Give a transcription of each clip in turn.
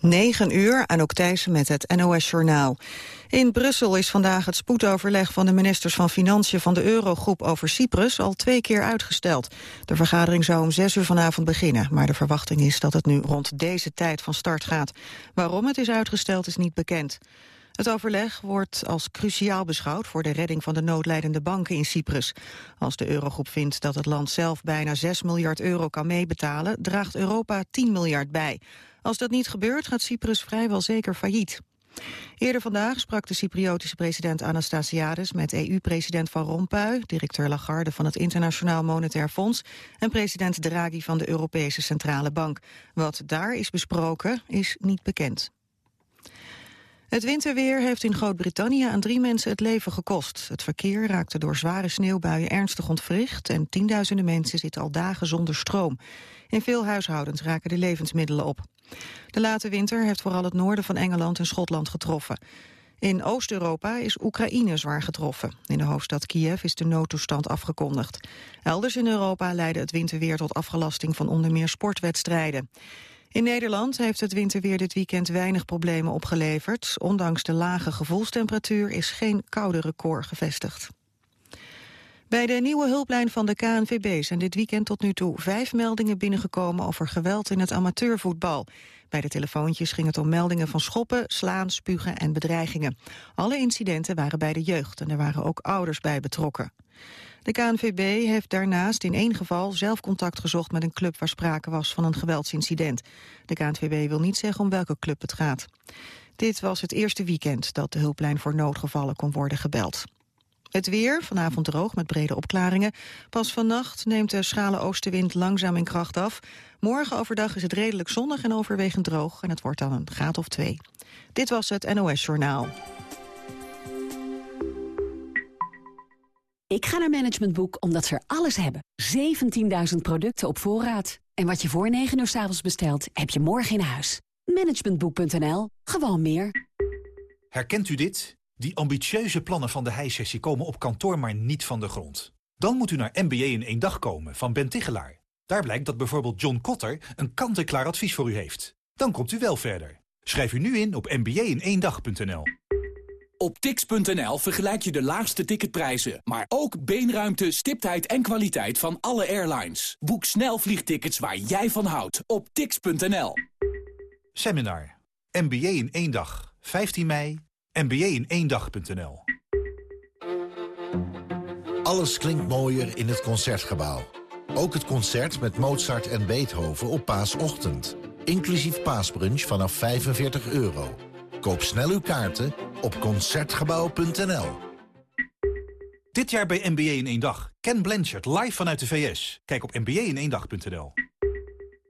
9 uur, aan Thijssen met het NOS-journaal. In Brussel is vandaag het spoedoverleg van de ministers van Financiën van de Eurogroep over Cyprus al twee keer uitgesteld. De vergadering zou om 6 uur vanavond beginnen, maar de verwachting is dat het nu rond deze tijd van start gaat. Waarom het is uitgesteld is niet bekend. Het overleg wordt als cruciaal beschouwd voor de redding van de noodlijdende banken in Cyprus. Als de Eurogroep vindt dat het land zelf bijna 6 miljard euro kan meebetalen, draagt Europa 10 miljard bij. Als dat niet gebeurt, gaat Cyprus vrijwel zeker failliet. Eerder vandaag sprak de Cypriotische president Anastasiades met EU-president Van Rompuy, directeur Lagarde van het Internationaal Monetair Fonds en president Draghi van de Europese Centrale Bank. Wat daar is besproken is niet bekend. Het winterweer heeft in Groot-Brittannië aan drie mensen het leven gekost. Het verkeer raakte door zware sneeuwbuien ernstig ontwricht... en tienduizenden mensen zitten al dagen zonder stroom. In veel huishoudens raken de levensmiddelen op. De late winter heeft vooral het noorden van Engeland en Schotland getroffen. In Oost-Europa is Oekraïne zwaar getroffen. In de hoofdstad Kiev is de noodtoestand afgekondigd. Elders in Europa leidde het winterweer tot afgelasting van onder meer sportwedstrijden. In Nederland heeft het winterweer dit weekend weinig problemen opgeleverd. Ondanks de lage gevoelstemperatuur is geen koude record gevestigd. Bij de nieuwe hulplijn van de KNVB zijn dit weekend tot nu toe vijf meldingen binnengekomen over geweld in het amateurvoetbal. Bij de telefoontjes ging het om meldingen van schoppen, slaan, spugen en bedreigingen. Alle incidenten waren bij de jeugd en er waren ook ouders bij betrokken. De KNVB heeft daarnaast in één geval zelf contact gezocht met een club waar sprake was van een geweldsincident. De KNVB wil niet zeggen om welke club het gaat. Dit was het eerste weekend dat de hulplijn voor noodgevallen kon worden gebeld. Het weer, vanavond droog met brede opklaringen. Pas vannacht neemt de schrale oostenwind langzaam in kracht af. Morgen overdag is het redelijk zonnig en overwegend droog... en het wordt dan een graad of twee. Dit was het NOS Journaal. Ik ga naar Management Boek omdat ze er alles hebben. 17.000 producten op voorraad. En wat je voor 9 uur s avonds bestelt, heb je morgen in huis. Managementboek.nl. Gewoon meer. Herkent u dit? Die ambitieuze plannen van de heissessie komen op kantoor maar niet van de grond. Dan moet u naar MBA in één dag komen van Ben Tichelaar. Daar blijkt dat bijvoorbeeld John Kotter een kant-en-klaar advies voor u heeft. Dan komt u wel verder. Schrijf u nu in op mba-in-één-dag.nl. Op tix.nl vergelijk je de laagste ticketprijzen, maar ook beenruimte, stiptheid en kwaliteit van alle airlines. Boek snel vliegtickets waar jij van houdt op tix.nl. Seminar. MBA in één dag. 15 mei. MBA in één dag.nl. Alles klinkt mooier in het Concertgebouw. Ook het concert met Mozart en Beethoven op paasochtend. Inclusief paasbrunch vanaf 45 euro. Koop snel uw kaarten op Concertgebouw.nl. Dit jaar bij MBA in één dag. Ken Blanchard live vanuit de VS. Kijk op mba in één dag.nl.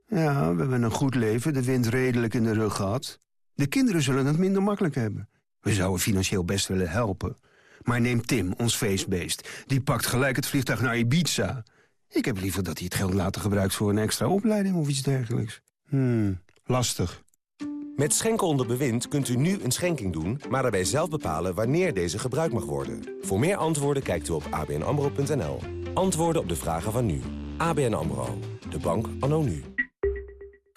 Ja, we hebben een goed leven, de wind redelijk in de rug gehad. De kinderen zullen het minder makkelijk hebben. We zouden financieel best willen helpen. Maar neem Tim, ons feestbeest. Die pakt gelijk het vliegtuig naar Ibiza. Ik heb liever dat hij het geld later gebruikt voor een extra opleiding of iets dergelijks. Hmm, lastig. Met Schenken onder bewind kunt u nu een schenking doen... maar daarbij zelf bepalen wanneer deze gebruikt mag worden. Voor meer antwoorden kijkt u op abnamro.nl. Antwoorden op de vragen van nu. ABN AMRO. De bank anno nu.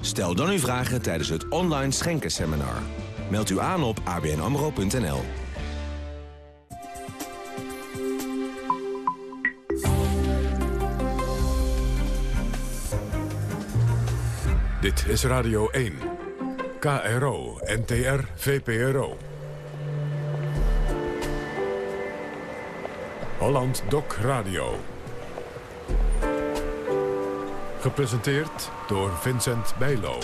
Stel dan uw vragen tijdens het online schenkenseminar. Meld u aan op abnamro.nl. Dit is Radio 1. KRO, NTR, VPRO. Holland Doc Radio. Gepresenteerd door Vincent Bijlo.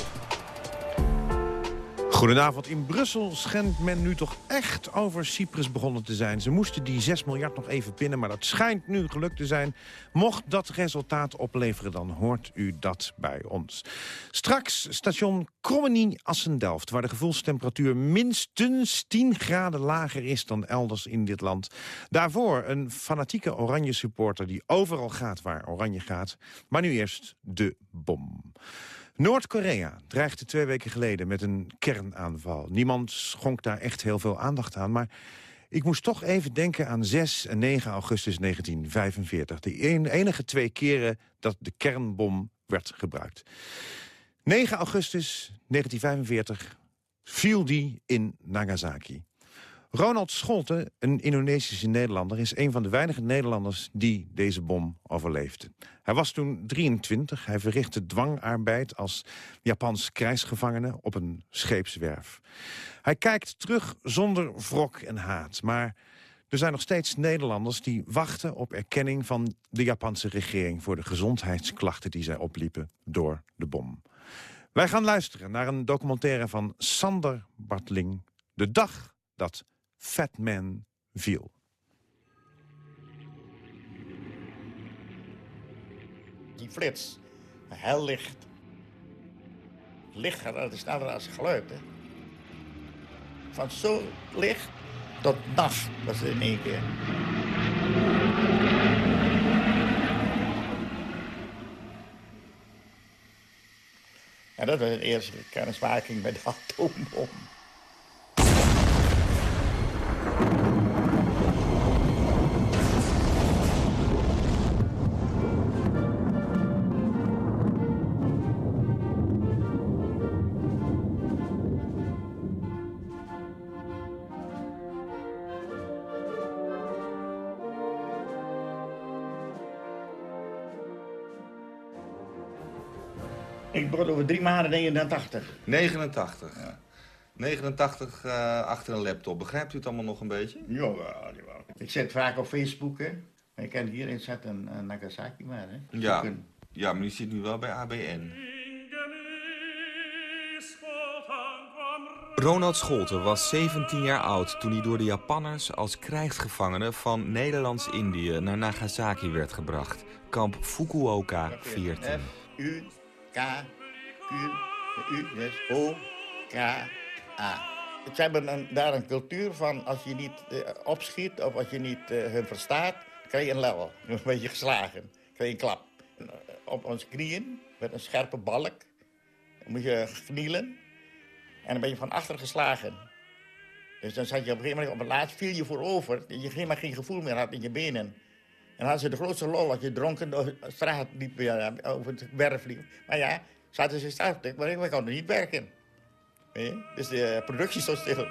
Goedenavond. In Brussel schijnt men nu toch echt over Cyprus begonnen te zijn. Ze moesten die 6 miljard nog even pinnen, maar dat schijnt nu gelukt te zijn. Mocht dat resultaat opleveren, dan hoort u dat bij ons. Straks station Krommenie-Assendelft... waar de gevoelstemperatuur minstens 10 graden lager is dan elders in dit land. Daarvoor een fanatieke oranje supporter die overal gaat waar oranje gaat. Maar nu eerst de bom. Noord-Korea dreigde twee weken geleden met een kernaanval. Niemand schonk daar echt heel veel aandacht aan, maar... Ik moest toch even denken aan 6 en 9 augustus 1945. De enige twee keren dat de kernbom werd gebruikt. 9 augustus 1945 viel die in Nagasaki. Ronald Scholten, een Indonesische Nederlander... is een van de weinige Nederlanders die deze bom overleefde. Hij was toen 23. Hij verrichtte dwangarbeid als Japans krijgsgevangene op een scheepswerf. Hij kijkt terug zonder wrok en haat. Maar er zijn nog steeds Nederlanders die wachten op erkenning van de Japanse regering... voor de gezondheidsklachten die zij opliepen door de bom. Wij gaan luisteren naar een documentaire van Sander Bartling... De dag dat Fat Man viel. Die flits, heel licht. Lichter, dat is sneller als geluid. Van zo licht tot nacht was het in één keer. En dat was de eerste kennismaking met de atoombom. Ik begon over drie maanden 89. 89? Ja. 89 uh, achter een laptop. Begrijpt u het allemaal nog een beetje? Jawel, jawel. Ik zit vaak op Facebook, hè. Ik kan hierin zetten uh, Nagasaki maar, hè. Ja. ja, maar u zit nu wel bij ABN. Ronald Scholten was 17 jaar oud toen hij door de Japanners als krijgsgevangene van Nederlands-Indië naar Nagasaki werd gebracht. Kamp Fukuoka 14. F, U, K, U, dus O, K, A. Ze hebben een, daar een cultuur van als je niet uh, opschiet of als je niet uh, hun verstaat, krijg je een level. Een beetje geslagen. Krijg je een klap. Op onze knieën met een scherpe balk. Moet je knielen. En dan ben je van achter geslagen. Dus dan zat je op een gegeven moment op het laatst viel je voorover. Dat je helemaal geen gevoel meer had in je benen. En dan hadden ze de grootste lol als je dronken door de straat liep, over het werf liep. Maar ja, zaten ze staan, maar ik kon er niet werken. Je? Dus de productie stond stil.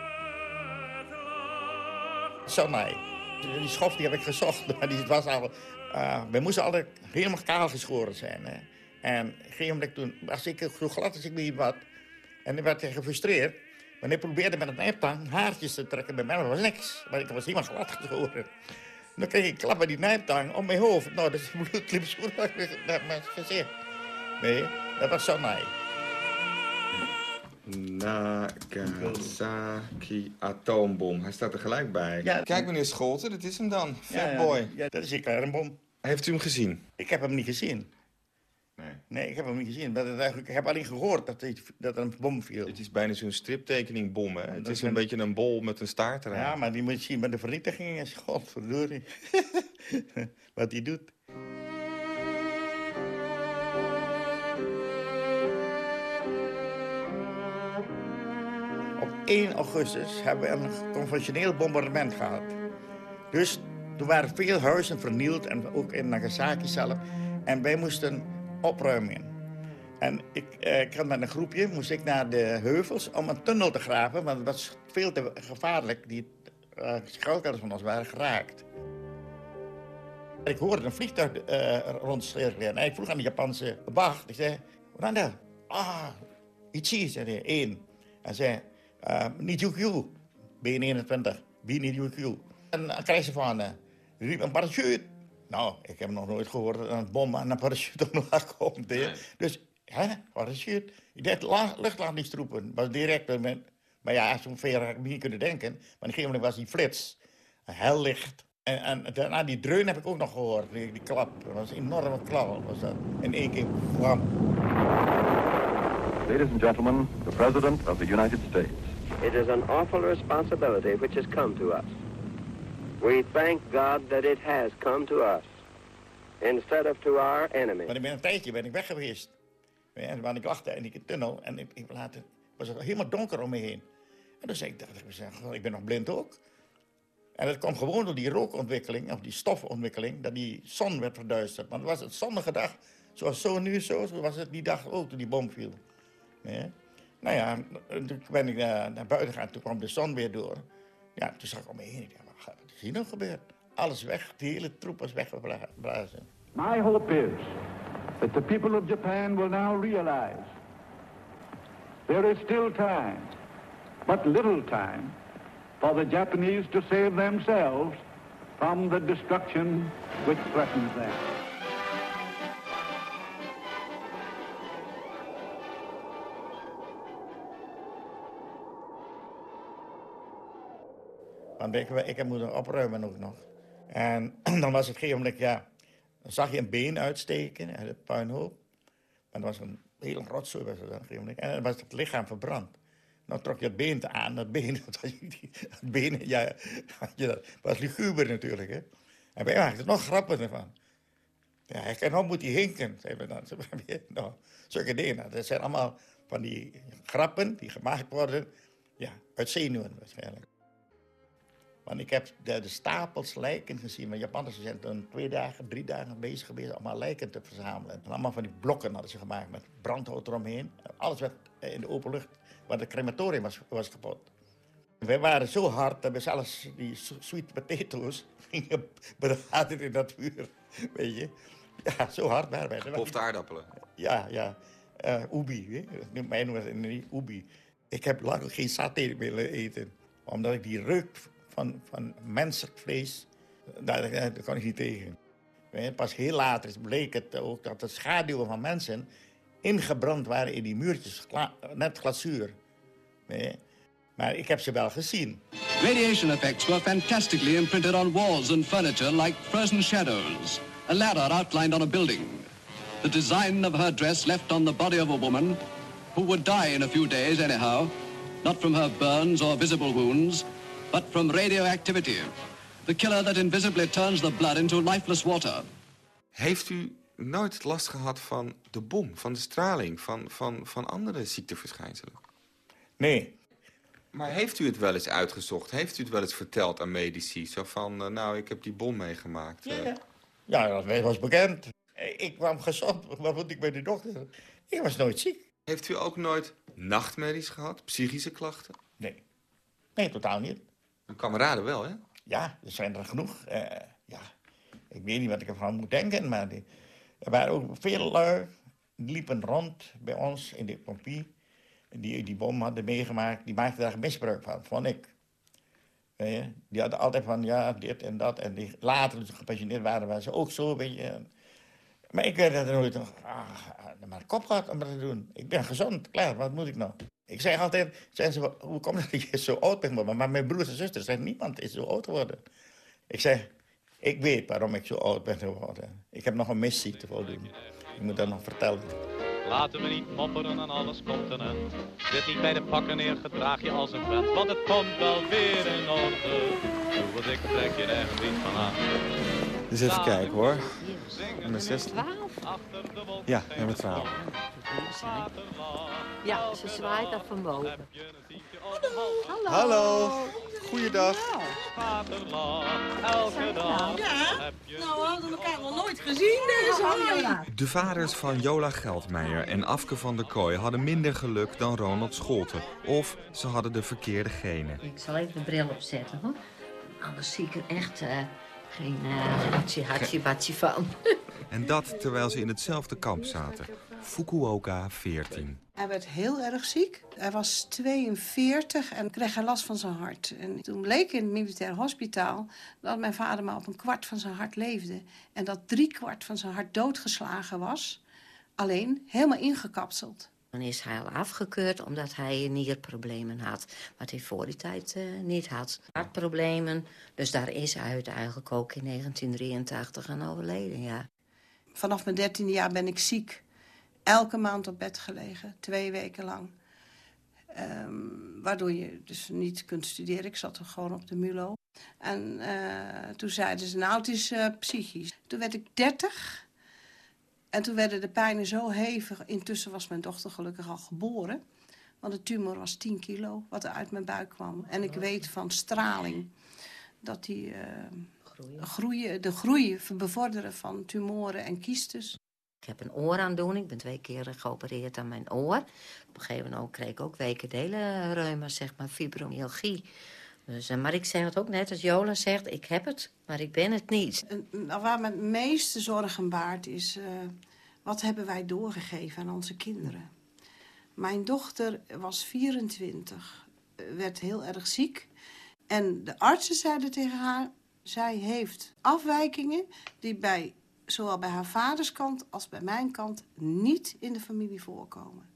Nee. Die schof die heb ik gezocht, maar die was al... Uh, we moesten altijd helemaal kaal geschoren zijn. Hè? En op een gegeven moment toen was ik zo glad als ik niet wat. En dan werd gefrustreerd. Maar ik probeerde met een nijptang haartjes te trekken bij mij, maar dat was niks. Maar ik was helemaal glad geschoren. Dan kreeg ik klap met die nijptang op mijn hoofd. Nou, dat is bloed liep zo naar mijn gezicht. Nee, dat was zo nee. Nagasaki atoombom. Hij staat er gelijk bij. Ja, Kijk, meneer Scholten, dat is hem dan. Fatboy. Ja, ja, dat is een kernbom. Heeft u hem gezien? Ik heb hem niet gezien. Nee. Nee, ik heb hem niet gezien. Dat het eigenlijk, ik heb alleen gehoord dat, het, dat er een bom viel. Het is bijna zo'n striptekening bom, hè? Het is een, een beetje een bol met een staart eraan. Ja, maar die moet je zien met de vernietiging is godverdorie. Wat hij doet. 1 augustus hebben we een conventioneel bombardement gehad. Dus er waren veel huizen vernield en ook in Nagasaki zelf. En wij moesten opruimen. En ik, eh, ik had met een groepje, moest ik naar de heuvels om een tunnel te graven, want het was veel te gevaarlijk. Die uh, van ons waren geraakt. Ik hoorde een vliegtuig uh, en ik vroeg aan de Japanse wacht, ik zei, wat dan? Ah, Ichi, zei hij, één. Hij zei, niet UQ, B21, B niet UQ. En dan krijg ze van, uh, riep een parachute. Nou, ik heb nog nooit gehoord dat een bom aan een parachute omlaag komt. Nee. Dus, hè, parachute. Ik dacht, luchtlandingstroepen. was direct met Maar ja, zo ver had ik niet kunnen denken. Maar op een gegeven moment was die flits, heel licht. En, en daarna die dreun heb ik ook nog gehoord, die, die klap. Dat was een enorme klap, was dat. In één keer. Ladies and gentlemen, the President of the United States. It is an awful responsibility which has come to us. We thank God that it has come to us, instead of to our enemy. Maar ik ben een tijdje ben ik weg geweest. En waar ik lag in die tunnel en ik, ik was het helemaal donker om me heen. En toen zei ik, dacht ik, mezelf, ik ben nog blind ook. En dat kwam gewoon door die rookontwikkeling, of die stofontwikkeling, dat die zon werd verduisterd. Want het was een zonnige dag, zoals zo nu zo, zo was het die dag ook toen die bom viel. Nou ja, toen ben ik naar, naar buiten gegaan, toen kwam de zon weer door. Ja, toen zag ik om me heen, wat is hier nou gebeurd? Alles weg, de hele troep was weggeblazen. My hope is that the people of Japan will now realize there is still time, but little time, for the Japanese to save themselves from the destruction which threatens them. Want ik, ik heb moeten opruimen ook nog. En dan was het geen moment, ja, dan zag je een been uitsteken uit het puinhoop. Maar dat was een hele rotzooi was dan En dan was het lichaam verbrand. Dan trok je het been aan, dat been, dat, been ja, dat was liguber natuurlijk. Hè. En wij maakten nog grappen ervan. Ja, en dan moet hij hinken, dan. Nou, zulke dingen. Dat zijn allemaal van die grappen die gemaakt worden ja, uit zenuwen waarschijnlijk. Want ik heb de, de, stapels lijken gezien. Maar Japanners zijn toen twee dagen, drie dagen bezig geweest om allemaal lijken te verzamelen. En allemaal van die blokken hadden ze gemaakt met brandhout eromheen. Alles werd in de open lucht, want het crematorium was, was kapot. Wij waren zo hard dat we zelfs die sweet potatoes gingen braden in dat vuur. Weet je? Ja, zo hard waren wij. Gepofte aardappelen? Ja, ja. Uh, ubi, hè? Mij noemen ubi. Ik heb lang geen saté willen eten. Omdat ik die reuk van, van menselijk vlees, daar, kan ik niet tegen. Pas heel later bleek het ook dat de schaduwen van mensen ingebrand waren in die muurtjes, net glazuur. Maar ik heb ze wel gezien. Radiation effects were fantastically imprinted on walls and furniture like frozen shadows. A ladder outlined on a building. The design of her dress left on the body of a woman who would die in a few days anyhow, not from her burns or visible wounds, but from radioactivity. The killer that invisibly turns the blood into lifeless water. Heeft u nooit last gehad van de bom, van de straling, van, van, van andere ziekteverschijnselen? Nee. Maar heeft u het wel eens uitgezocht? Heeft u het wel eens verteld aan medici? Zo van, uh, nou, ik heb die bom meegemaakt. Ja, uh. ja dat was bekend. Ik kwam gezond, wat moet ik bij de dokter? Ik was nooit ziek. Heeft u ook nooit nachtmerries gehad, psychische klachten? Nee. Nee, totaal niet. Uw kameraden wel, hè? Ja, er zijn er genoeg. Uh, ja, ik weet niet wat ik ervan moet denken, maar die, er waren ook veel lui die liepen rond bij ons in de compie. Die die bom hadden meegemaakt, die maakten daar misbruik van, vond ik. Uh, die hadden altijd van ja, dit en dat. En die, later, toen ze waren, waren ze ook zo, weet je. Maar ik werd er nooit ah, maar kop gehad om dat te doen. Ik ben gezond, klaar, wat moet ik nou? Ik zeg altijd, zijn hoe komt het dat je zo oud bent Maar mijn broers en zusters zeggen, niemand is zo oud geworden. Ik zeg, ik weet waarom ik zo oud ben geworden. Ik heb nog een missie te voldoen. Ik moet dat nog vertellen. Laten we niet mopperen aan alles komt end. Zit niet bij de pakken neer, gedraag je als een vent. Want het komt wel weer in orde. Wat ik trek je ergens niet van aan. Dus even kijken hoor. Nummer 16. Ja, nummer 12. Ja, ze zwaait dat van boven. Hallo. Hallo. Goeiedag. Elke dag. Ja, nou we hadden elkaar nog nooit gezien, dus. De vaders van Jola Geldmeijer en Afke van der Kooi hadden minder geluk dan Ronald Scholten. Of ze hadden de verkeerde genen. Ik zal even de bril opzetten, hoor. Anders zie ik er echt... Uh geen uh, hatsi van. En dat terwijl ze in hetzelfde kamp zaten. Fukuoka 14. Hij werd heel erg ziek. Hij was 42 en kreeg hij last van zijn hart. En toen bleek in het militair hospitaal dat mijn vader maar op een kwart van zijn hart leefde. En dat drie kwart van zijn hart doodgeslagen was. Alleen helemaal ingekapseld. Is hij al afgekeurd omdat hij nierproblemen had. Wat hij voor die tijd uh, niet had. Hartproblemen. Dus daar is hij eigenlijk ook in 1983 aan overleden, ja. Vanaf mijn dertiende jaar ben ik ziek. Elke maand op bed gelegen, twee weken lang. Um, waardoor je dus niet kunt studeren. Ik zat er gewoon op de MULO. En uh, toen zeiden ze, nou, het is uh, psychisch. Toen werd ik dertig. En toen werden de pijnen zo hevig. Intussen was mijn dochter gelukkig al geboren. Want de tumor was 10 kilo, wat er uit mijn buik kwam. En ik weet van straling dat die uh, groeien. groeien. de groei bevorderen van tumoren en kiestes. Ik heb een ooraandoening. Ik ben twee keer geopereerd aan mijn oor. Op een gegeven moment kreeg ik ook wekendelenreuma, zeg maar, fibromyalgie. Dus, maar ik zeg het ook net als Jola zegt, ik heb het, maar ik ben het niet. En, waar me het meeste zorgen baart is, uh, wat hebben wij doorgegeven aan onze kinderen? Mijn dochter was 24, werd heel erg ziek. En de artsen zeiden tegen haar, zij heeft afwijkingen die bij zowel bij haar vaders kant als bij mijn kant niet in de familie voorkomen.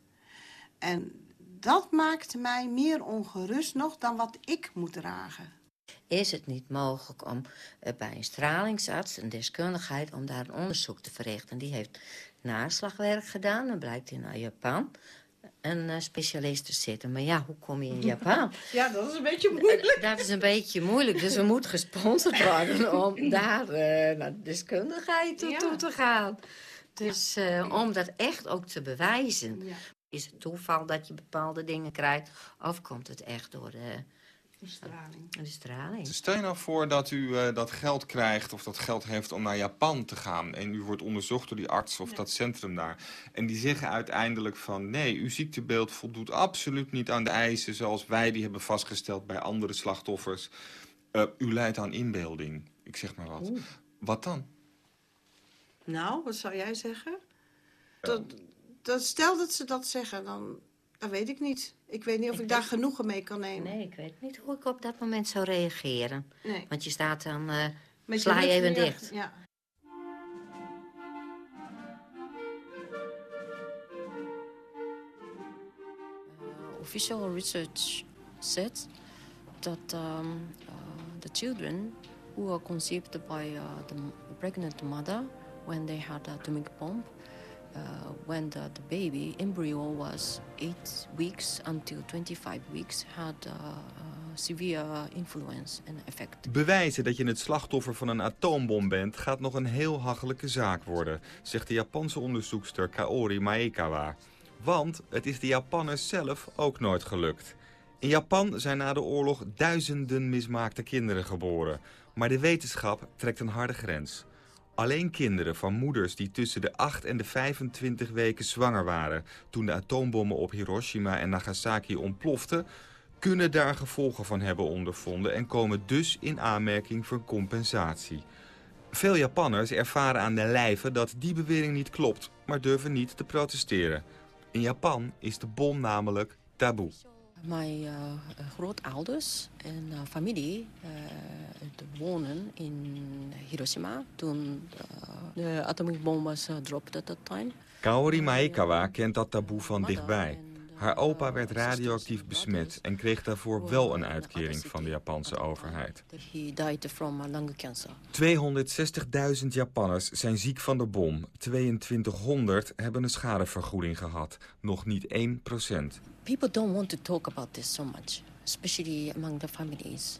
En dat maakt mij meer ongerust nog dan wat ik moet dragen. Is het niet mogelijk om uh, bij een stralingsarts, een deskundigheid, om daar een onderzoek te verrichten? Die heeft naslagwerk gedaan, dan blijkt naar Japan een uh, specialist te zitten. Maar ja, hoe kom je in Japan? ja, dat is een beetje moeilijk. dat is een beetje moeilijk. Dus we moeten gesponsord worden om daar uh, naar de deskundigheid toe, ja. toe te gaan. Dus uh, om dat echt ook te bewijzen. Ja. Is het toeval dat je bepaalde dingen krijgt? Of komt het echt door de... De straling. De straling. Stel je nou voor dat u uh, dat geld krijgt of dat geld heeft om naar Japan te gaan. En u wordt onderzocht door die arts of nee. dat centrum daar. En die zeggen uiteindelijk van nee, uw ziektebeeld voldoet absoluut niet aan de eisen zoals wij die hebben vastgesteld bij andere slachtoffers. Uh, u leidt aan inbeelding. Ik zeg maar wat. Oeh. Wat dan? Nou, wat zou jij zeggen? Dat, dat, stel dat ze dat zeggen, dan dat weet ik niet. Ik weet niet of ik, ik daar weet... genoegen mee kan nemen. Nee, ik weet niet hoe ik op dat moment zou reageren. Nee. Want je staat dan... Uh, sla je even dicht. Ja. Uh, official research said that um, uh, the children who are conceived by uh, the pregnant mother when they had a atomic bomb uh, when the, baby embryo was eight weeks until 25 weeks had uh, severe influence and effect. Bewijzen dat je het slachtoffer van een atoombom bent gaat nog een heel hachelijke zaak worden, zegt de Japanse onderzoekster Kaori Maekawa. Want het is de Japanners zelf ook nooit gelukt. In Japan zijn na de oorlog duizenden mismaakte kinderen geboren. Maar de wetenschap trekt een harde grens. Alleen kinderen van moeders die tussen de 8 en de 25 weken zwanger waren... toen de atoombommen op Hiroshima en Nagasaki ontploften... kunnen daar gevolgen van hebben ondervonden... en komen dus in aanmerking voor compensatie. Veel Japanners ervaren aan de lijve dat die bewering niet klopt... maar durven niet te protesteren. In Japan is de bom namelijk taboe. Mijn uh, grootouders en uh, familie uh, wonen in Hiroshima toen de atoombom was dropped at that time. Kaori Maekawa kent dat taboe van dichtbij. Haar opa werd radioactief besmet en kreeg daarvoor wel een uitkering van de Japanse overheid. 260.000 Japanners zijn ziek van de bom. 2200 hebben een schadevergoeding gehad. Nog niet 1 procent. People don't want to talk about this so much, especially among the families.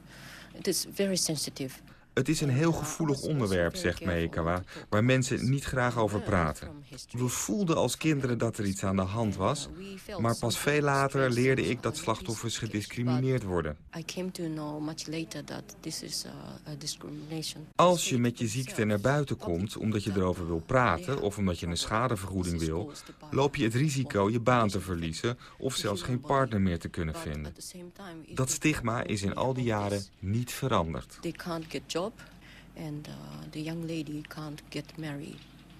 It is very sensitive. Het is een heel gevoelig onderwerp, zegt Meekawa, waar mensen niet graag over praten. We voelden als kinderen dat er iets aan de hand was, maar pas veel later leerde ik dat slachtoffers gediscrimineerd worden. Als je met je ziekte naar buiten komt omdat je erover wil praten of omdat je een schadevergoeding wil, loop je het risico je baan te verliezen of zelfs geen partner meer te kunnen vinden. Dat stigma is in al die jaren niet veranderd. And uh, the young lady can't get married.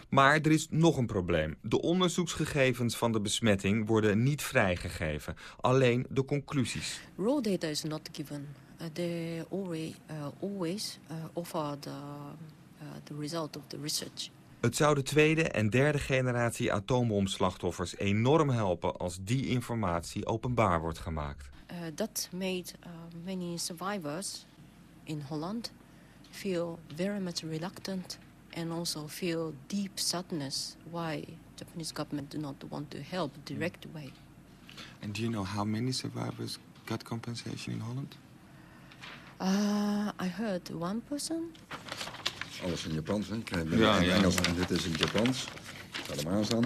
Maar er is nog een probleem. De onderzoeksgegevens van de besmetting worden niet vrijgegeven. Alleen de conclusies. Raw data is not given. Uh, they always, uh, always uh, offer the, uh, the result of the research. Het zou de tweede en derde generatie atoombomslachtoffers enorm helpen als die informatie openbaar wordt gemaakt. That made many survivors in Holland feel very much reluctant and also feel deep sadness why Japanese government do not want to help direct way. And do you know how many survivors got compensation in Holland? Uh, I heard one person. Alles in Japans, hè? Ik Ja, in ja. Engels en dit is in Japans. Ik ga hem aanstaan.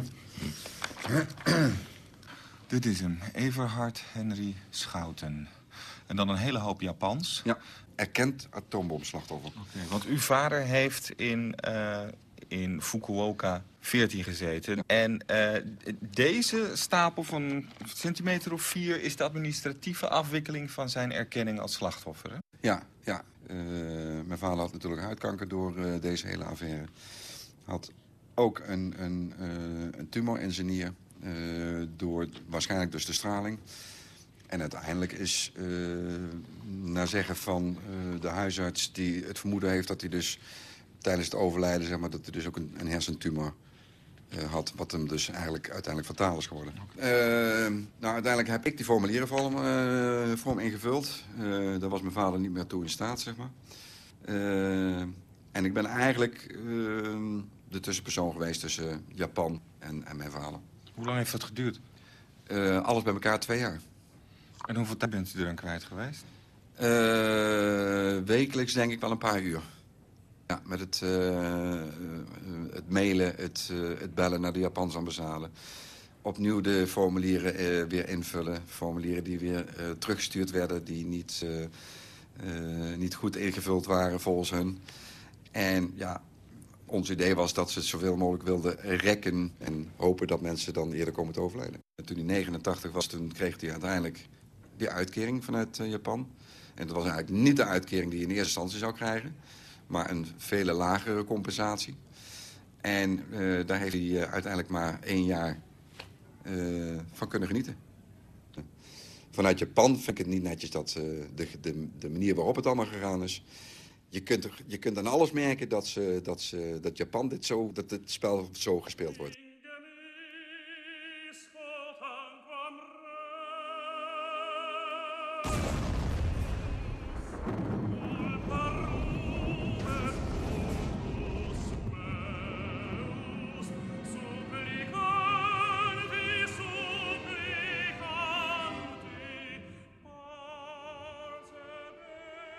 Dit is hem, Everhard Henry Schouten. En dan een hele hoop Japans. Ja, erkend atoombomslachtoffer. Oké, want uw vader heeft in, eh, in Fukuoka 14 gezeten. En eh, deze stapel van een centimeter of vier... is de administratieve afwikkeling van zijn erkenning als slachtoffer. Hè? Ja, ja. Eh, mijn vader had natuurlijk huidkanker door deze hele affaire. Had ook een, een, een tumor in zijn nier. door waarschijnlijk dus de straling. En uiteindelijk is, eh, naar zeggen van eh, de huisarts die het vermoeden heeft... dat hij dus tijdens het overlijden, zeg maar, dat hij dus ook een, een hersentumor eh, had. Wat hem dus eigenlijk uiteindelijk fataal is geworden. Nou, uiteindelijk heb ik die formulieren voor hem, ingevuld. Daar was mijn vader niet meer toe in staat, zeg maar. En ik ben eigenlijk de tussenpersoon geweest tussen Japan en, en mijn vader. Hoe lang heeft dat geduurd? Alles bij elkaar twee jaar. En hoeveel tijd bent u er aan kwijt geweest? Eh, wekelijks denk ik wel een paar uur. Ja, met het, eh, eh, het mailen, het, het bellen naar de Japanse ambassade. Opnieuw de formulieren weer invullen. Formulieren die weer teruggestuurd werden... die niet, niet goed ingevuld waren volgens hun. En ja, ons idee was dat ze het zoveel mogelijk wilden rekken... en hopen dat mensen dan eerder komen te overlijden. En toen hij 89 was, toen kreeg hij uiteindelijk die uitkering vanuit eh, Japan. En dat was eigenlijk niet de uitkering die je in eerste instantie zou krijgen... maar een vele lagere compensatie. En eh, daar heeft hij eh, uiteindelijk maar één jaar van kunnen genieten. Vanuit Japan vind ik het niet netjes dat de, de, de manier waarop het allemaal gegaan is... Je kunt, je kunt aan alles merken dat, ze, dat, ze, dat Japan dit zo, dat het spel zo gespeeld wordt.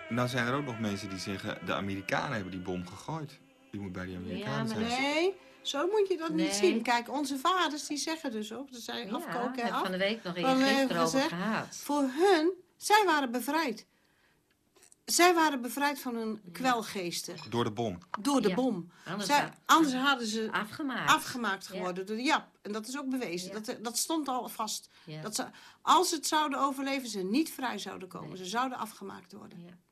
Nou zijn er ook nog mensen die zeggen... de Amerikanen hebben die bom gegooid. Die moet bij die Amerikanen zijn. Nee, zo moet je dat Nee. niet zien. Kijk, onze vaders die zeggen dus ook, dat zij Ja, afkoken en af. van de week nog in gisteren over gezegd, gehad. Voor hun, zij waren bevrijd. Zij waren bevrijd van hun kwelgeesten. Door de bom. Door de Ja, bom. anders Zij- had- anders hadden ze Afgemaakt. afgemaakt geworden door de Jap. En dat is ook bewezen. Dat, dat stond al vast. Ja. Dat ze, als ze het zouden overleven, ze niet vrij zouden komen. Ze zouden afgemaakt worden.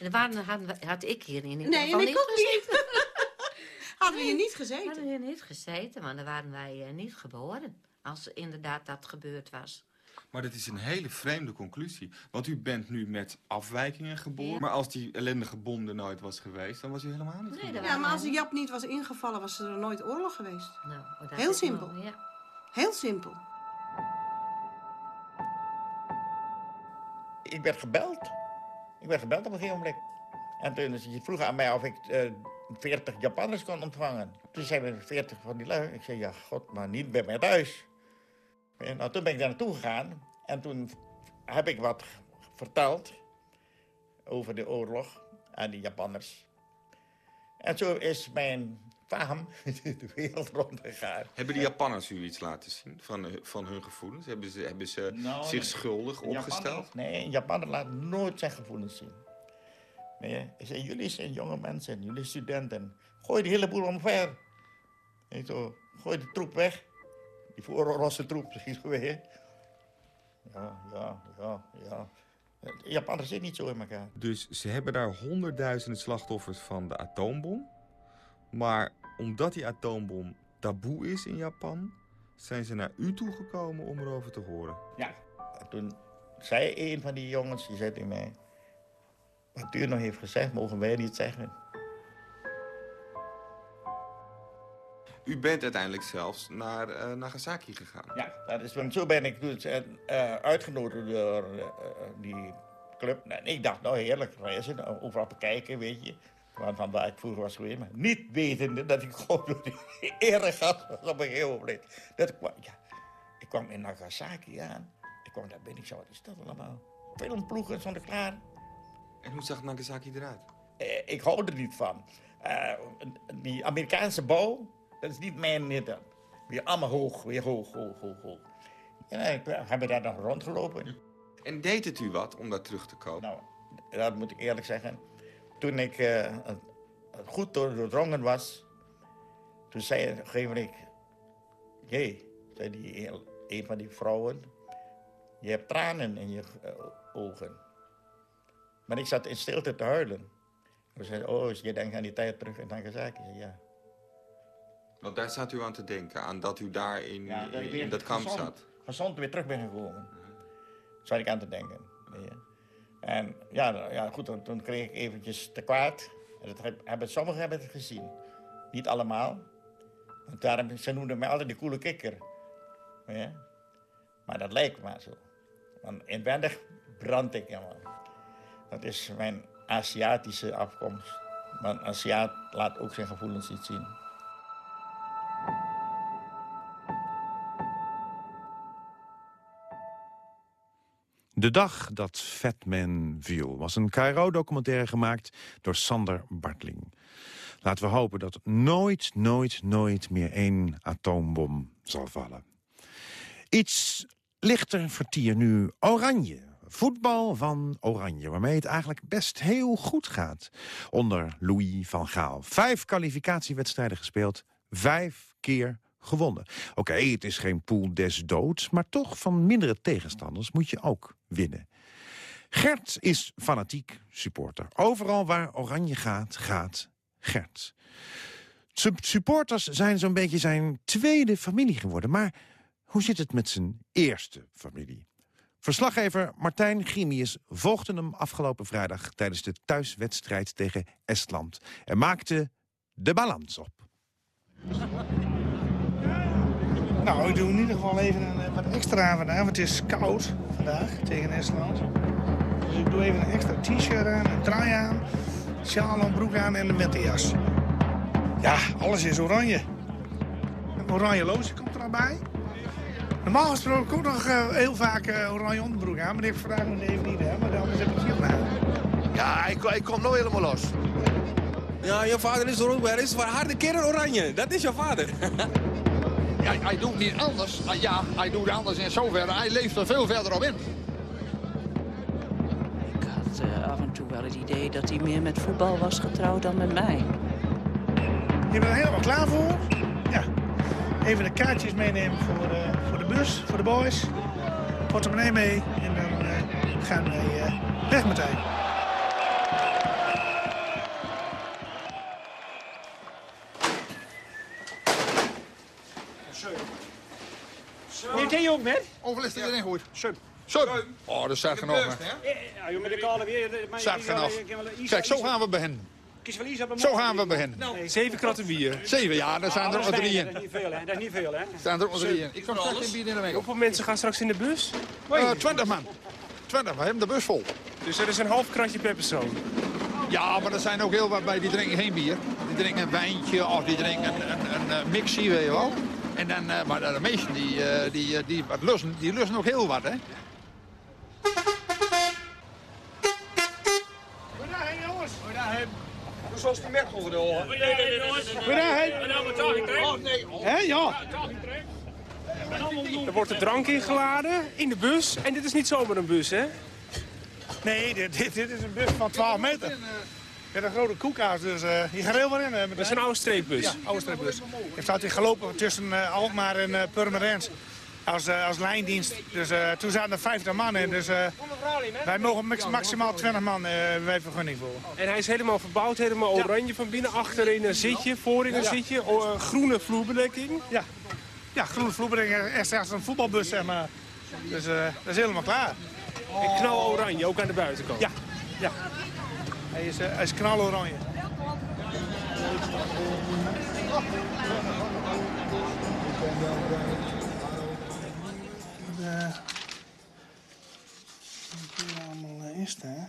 En waren, hadden we- had ik hier in ieder Nee, geval en ik ook gezeten. Hadden we hier niet gezeten? Hadden we hier niet gezeten, want dan waren wij eh, niet geboren. Als inderdaad dat gebeurd was. Maar dat is een hele vreemde conclusie. Want u bent nu met afwijkingen geboren. Ja. Maar als die ellendige bom er nooit was geweest... dan was u helemaal niet geboren. Ja, maar als de Jap niet was ingevallen, was er nooit oorlog geweest. Nou, dat Heel simpel. ja. Heel simpel. Ik werd gebeld. Ik werd gebeld op een gegeven moment. En toen ze vroegen aan mij of ik eh 40 Japanners kon ontvangen. Toen zeiden we 40 van die lui. Ik zei, ja, god, maar niet bij mij thuis. En nou, toen ben ik daar naartoe gegaan. En toen heb ik wat verteld over de oorlog en die Japanners. En zo is mijn faam de wereld rondgegaan. Hebben de Japanners u iets laten zien van, eh, van hun gevoelens? Hebben ze, hebben ze Nou, zich nee. schuldig Japaner- opgesteld? nee, een Japaner laat nooit zijn gevoelens zien. Nee, hij zei, jullie zijn jonge mensen, jullie studenten. Gooi die hele boel omver. Weet je zo, gooi de troep weg. Die vooroorlogse troep, zeg weer. Ja, ja, ja, ja. De Japanners zitten niet zo in elkaar. Dus ze hebben daar honderdduizenden slachtoffers van de atoombom. Maar omdat die atoombom taboe is in Japan... zijn ze naar u toegekomen om erover te horen. Ja. En toen zei een van die jongens, die zei tegen mij... Wat u nog heeft gezegd, mogen wij niet zeggen. U bent uiteindelijk zelfs naar uh, Nagasaki gegaan. Ja, dat is, want zo ben ik dus uh, uitgenodigd door uh, die club. En ik dacht, nou heerlijk, reizen, overal bekijken, weet je. Van waar ik vroeger was geweest. Maar niet wetende dat ik gewoon door die was op een gegeven moment. Dat ik, ja, ik kwam in Nagasaki aan. Ik kwam daar binnen, ik zei, wat is dat allemaal? Filmploegen stonden klaar. En hoe zag Nagasaki eruit? ik hou er niet van. die Amerikaanse bouw, dat is niet mijn nitten. Weer allemaal hoog, weer hoog, hoog, hoog, hoog. En ik heb daar nog rondgelopen. En deed het u wat om daar terug te komen? Nou, dat moet ik eerlijk zeggen. Toen ik uh, goed doordrongen was, toen zei op een gegeven moment... Jee, zei die, een van die vrouwen... Je hebt tranen in je uh, ogen. Maar ik zat in stilte te huilen. We zeiden, oh, je denkt aan die tijd terug in Nagasaki. Ik zei, ja. Want daar zat u aan te denken, aan dat u daar in, ja, dat, in, in dat kamp gezond, zat. Gezond weer terug ben gekomen. Zat ik aan te denken. Ja. En ja, ja goed, toen, kreeg ik eventjes te kwaad. En sommigen hebben het gezien. Niet allemaal. Want daarom, ze noemden mij altijd de koele kikker. Ja. Maar dat lijkt maar zo. Want inwendig brand ik helemaal. Dat is mijn Aziatische afkomst. Maar een Aziat laat ook zijn gevoelens niet zien. De dag dat Fatman viel was een KRO-documentaire gemaakt door Sander Bartling. Laten we hopen dat nooit, nooit, nooit meer één atoombom zal vallen. Iets lichter vertier nu Oranje. Voetbal van Oranje, waarmee het eigenlijk best heel goed gaat. Onder Louis van Gaal. Vijf kwalificatiewedstrijden gespeeld, vijf keer gewonnen. Oké, het is geen pool des doods, maar toch van mindere tegenstanders moet je ook winnen. Gert is fanatiek supporter. Overal waar Oranje gaat, gaat Gert. Supporters zijn zo'n beetje zijn tweede familie geworden. Maar hoe zit het met zijn eerste familie? Verslaggever Martijn Grimius volgde hem afgelopen vrijdag... tijdens de thuiswedstrijd tegen Estland. En maakte de balans op. Nou, ik doe in ieder geval even een, eh, wat extra vandaag, want het is koud vandaag tegen Estland. Dus ik doe even een extra t-shirt aan, een trui aan, sjaal en broek aan en een winterjas. Ja, alles is oranje. Een oranje loosje komt er al bij. Normaal gesproken komt nog uh, heel vaak uh, oranje onderbroek aan, maar die heb ik vandaag nog even niet, hè, maar anders heb ik het hier. Ja, ik, ik kom nou helemaal los. Ja, je vader is er ook bij. is voor harde kern oranje. Dat is jouw vader. Ja, hij doet niet anders. Ah, ja, hij doet anders in zoverre. Hij leeft er veel verder op in. Ik had uh, af en toe wel het idee dat hij meer met voetbal was getrouwd dan met mij. Je bent er helemaal klaar voor? Ja. Even de kaartjes meenemen voor, uh, voor de bus, voor de boys. Portemonnee mee en dan uh, gaan wij uh, weg meteen. Meneer ook met? Is er erin goed? Sub. Sub? Oh, dat staat genoeg. Ja, met de kale weer. Staat genoeg. Kijk, zo gaan we beginnen. Zo gaan we beginnen. Zeven kratten bier. Zeven, ja, daar staan er ook nog drie in. Dat is niet veel, hè? Dat is niet veel, hè? Staan er ook nog drie in. Ik kom straks in bier in de winkel. Hoeveel mensen gaan straks in de bus? Uh, twintig man. Twintig, we hebben de bus vol. Dus er is een half kratje per persoon? Ja, maar er zijn ook heel wat bij die drinken geen bier. Die drinken een wijntje of die drinken een, een, een mixie, weet je wel. En dan, uh, maar de meesten die, uh, die, uh, die wat lussen, die lussen ook heel wat, hè. Zoals die Merkel de hoor. Goedendag. Hé, ja. Er wordt de drank ingeladen in de bus. En dit is niet zomaar een bus, hè? Nee, dit, dit, dit is een bus van 12 meter. Met een grote koekhuis, dus uh, hier gaat heel wat in. Uh, dat is een oude streepbus? Ja, oude streepbus. Ik zat hier gelopen tussen uh, Alkmaar en uh, Purmerend als, als lijndienst. Dus toen zaten er 50 man in. Dus wij mogen maximaal 20 man wij vergunning voor. En hij is helemaal verbouwd, helemaal oranje van binnen. Achterin een zitje, voorin een ja. zitje. groene vloerbedekking. Ja, ja groene vloerbedekking. Echt als een voetbalbus, zeg maar. Dus dat is helemaal klaar. En knal oranje, ook aan de buitenkant? Ja, ja. Hij is, uh, hij is knaloranje. Wat hier allemaal eh, is, hè?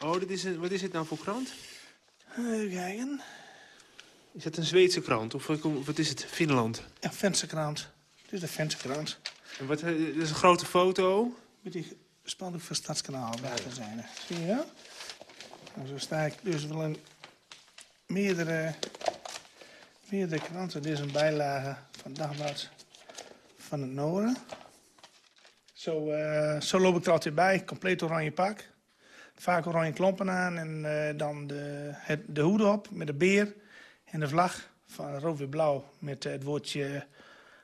Oh, dit is een, wat is dit nou voor krant? Even kijken. Is het een Zweedse krant of wat- wat is het? Finland? Ja, Vensterkrant. Dit is de Vensterkrant. En wat, eh, dit is een grote foto. Met die spanning voor Stadskanaal te zijn. Zie je? Zo sta ik dus wel in meerdere, meerdere kranten. Dit is een bijlage van Dagblad van het Noorden. Zo, eh, zo loop ik er altijd bij. Compleet oranje pak. Vaak oranje klompen aan en eh, dan de, het, de hoed op met de beer en de vlag van rood-wit-blauw met het woordje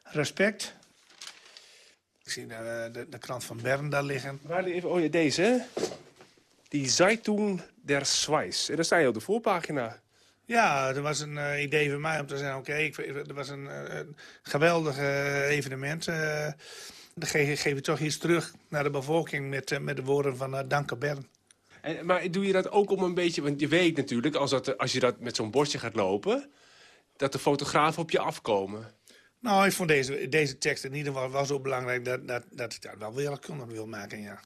respect. Ik zie de, de, de krant van Bern daar liggen. Waar die even, oh ja, deze hè? Die Zeitung der Schweiz. En daar sta je op de voorpagina. Ja, er was een eh, idee van mij om te zeggen... oké, ik er was een, eh, een geweldig evenement. eh dan ge geef je toch iets terug naar de bevolking... met, met de woorden van eh Danke Bern. En, maar doe je dat ook om een beetje... Want je weet natuurlijk, als, dat, als je dat met zo'n bordje gaat lopen... dat de fotografen op je afkomen. Nou, ik vond deze, deze tekst in ieder geval wel zo belangrijk... dat, dat, dat ik daar wel wereldkundig wil maken, ja.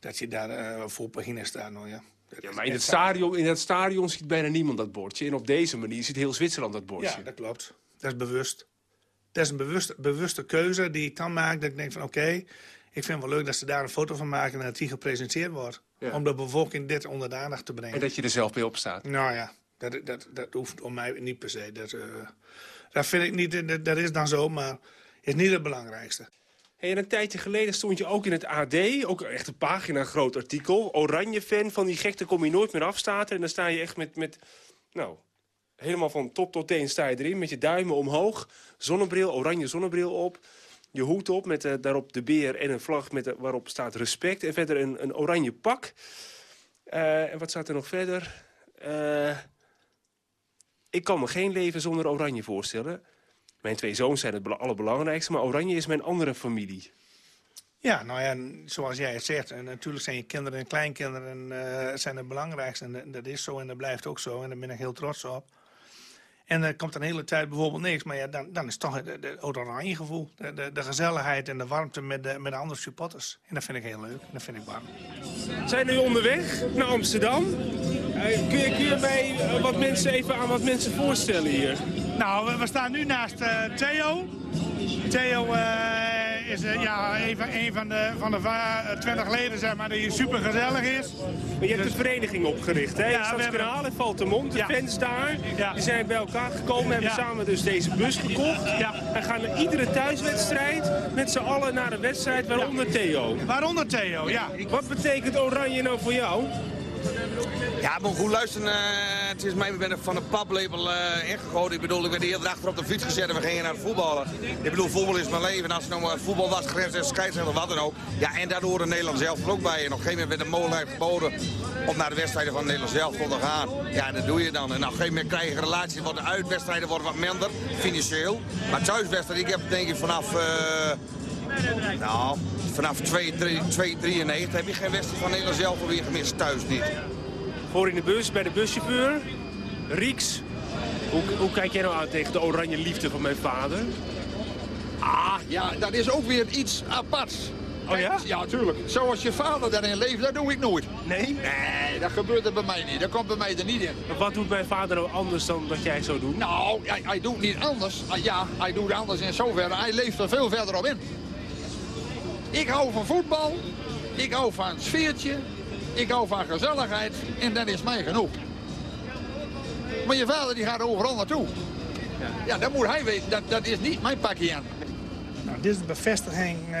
Dat je daar eh voor pagina staat, nou ja. Ja, maar in het, stadion, in het stadion ziet bijna niemand dat bordje. En op deze manier ziet heel Zwitserland dat bordje. Ja, dat klopt. Dat is bewust. Dat is een bewuste, bewuste keuze die ik dan maak. Dat ik denk van oké, ik vind het wel leuk dat ze daar een foto van maken... en dat die gepresenteerd wordt. Ja. Om de bevolking dit onder de aandacht te brengen. En dat je er zelf bij op staat. Nou ja, dat, dat, dat hoeft om mij niet per se. Dat, eh, dat vind ik niet, dat, is dan zo, maar is niet het belangrijkste. En een tijdje geleden stond je ook in het AD, ook echt een pagina groot artikel. Oranje-fan van die gek, daar kom je nooit meer af staat. En dan sta je echt met, met, nou, helemaal van top tot teen sta je erin. Met je duimen omhoog, zonnebril, oranje zonnebril op. Je hoed op met eh, daarop de beer en een vlag met, eh, waarop staat respect. En verder een, een oranje pak. Eh, en wat staat er nog verder? Eh, ik kan me geen leven zonder oranje voorstellen. Mijn twee zoons zijn het bela- allerbelangrijkste, maar oranje is mijn andere familie. Ja, nou ja, zoals jij het zegt. En natuurlijk zijn je kinderen en kleinkinderen eh, zijn het belangrijkste. En dat- dat is zo en dat blijft ook zo. En daar ben ik heel trots op. En er komt een hele tijd bijvoorbeeld niks. Maar ja, dan, dan is toch het, het, het oranje gevoel. De, de, de gezelligheid en de warmte met de, met de andere supporters. En dat vind ik heel leuk. En dat vind ik warm. Zijn jullie onderweg naar Amsterdam? Eh, kun, je, kun je mij eh, wat mensen even aan wat mensen voorstellen hier? Nou, we, we staan nu naast eh, Theo. Theo is ja, een, van, een van de, van de va- eh, 20 leden zeg maar, die super gezellig is. Maar je hebt de vereniging opgericht, hè? Ja, we hebben- en Valtemont, de Ja. fans daar. Ja. Die zijn bij elkaar gekomen, hebben Ja. samen dus deze bus gekocht. Ja. En gaan naar iedere thuiswedstrijd met z'n allen naar een wedstrijd, waaronder Theo. Waaronder Theo, ja. Wat betekent oranje nou voor jou? Ja, maar goed luisteren. eh, het is mij ik ben van een paplepel eh ingegoten. Ik bedoel, ik werd de hele dag op de fiets gezet en we gingen naar het voetballen. Ik bedoel, voetbal is mijn leven. En als het nou maar voetbal was, grens en scheidsrechter, wat dan ook. Ja, en daar hoorde Nederland zelf ook bij. En op een gegeven moment werd de mogelijkheid geboden om naar de wedstrijden van Nederland zelf te gaan. Ja, dat doe je dan. En op een gegeven moment krijg je een relatie. Want de uitwedstrijden worden wat minder, financieel. Maar thuiswedstrijden, ik heb denk ik vanaf... eh, nou, vanaf 293 heb je geen wedstrijd van Nederland zelf alweer gemist. Thuis niet. Voor in de bus, bij de buschauffeur. Rieks. Hoe, hoe kijk jij nou aan tegen de oranje liefde van mijn vader? Ah, ja, dat is ook weer iets aparts. Oh ja? Ja, tuurlijk. Zoals je vader daarin leeft, dat doe ik nooit. Nee? Nee, dat gebeurt er bij mij niet. Dat komt bij mij er niet in. Maar wat doet mijn vader nou anders dan wat jij zou doen? Nou, hij, hij doet niet anders. Ah, ja, hij doet anders in zoverre. Hij leeft er veel verder op in. Ik hou van voetbal. Ik hou van het sfeertje. Ik hou van gezelligheid. En dat is mij genoeg. Maar je vader die gaat overal naartoe. Ja, dat moet hij weten. Dat, dat is niet mijn pakje aan. Nou, dit is de bevestiging eh,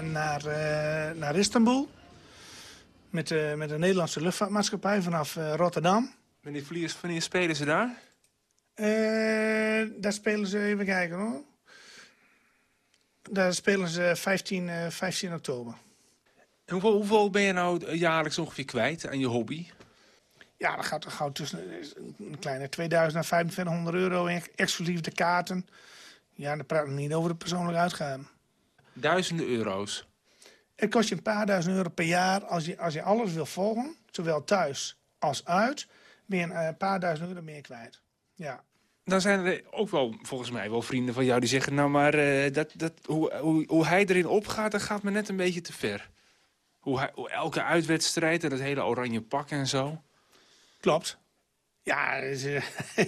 naar, eh, naar Istanbul. Met, de met de Nederlandse luchtvaartmaatschappij vanaf eh, Rotterdam. Wanneer, vliegen- wanneer spelen ze daar? Daar spelen ze, even kijken hoor. Daar spelen ze 15, eh, 15 oktober. En hoeveel, hoeveel ben je nou jaarlijks ongeveer kwijt aan je hobby? Ja, dat gaat toch gauw tussen eh, een kleine 2000 en 2500 euro, in- exclusief de kaarten. Ja, dan praten we niet over de persoonlijke uitgaven. Duizenden euro's. Het kost je een paar duizend euro per jaar als je, als je alles wil volgen, zowel thuis als uit. ben je een paar duizend euro meer kwijt. Ja. Dan zijn er ook wel, volgens mij, wel vrienden van jou die zeggen... nou, maar eh, dat, dat, hoe, hoe, hoe hij erin opgaat, dat gaat me net een beetje te ver. Hoe, hij, hoe elke uitwedstrijd en het hele oranje pak en zo. Klopt. Ja, dus, eh,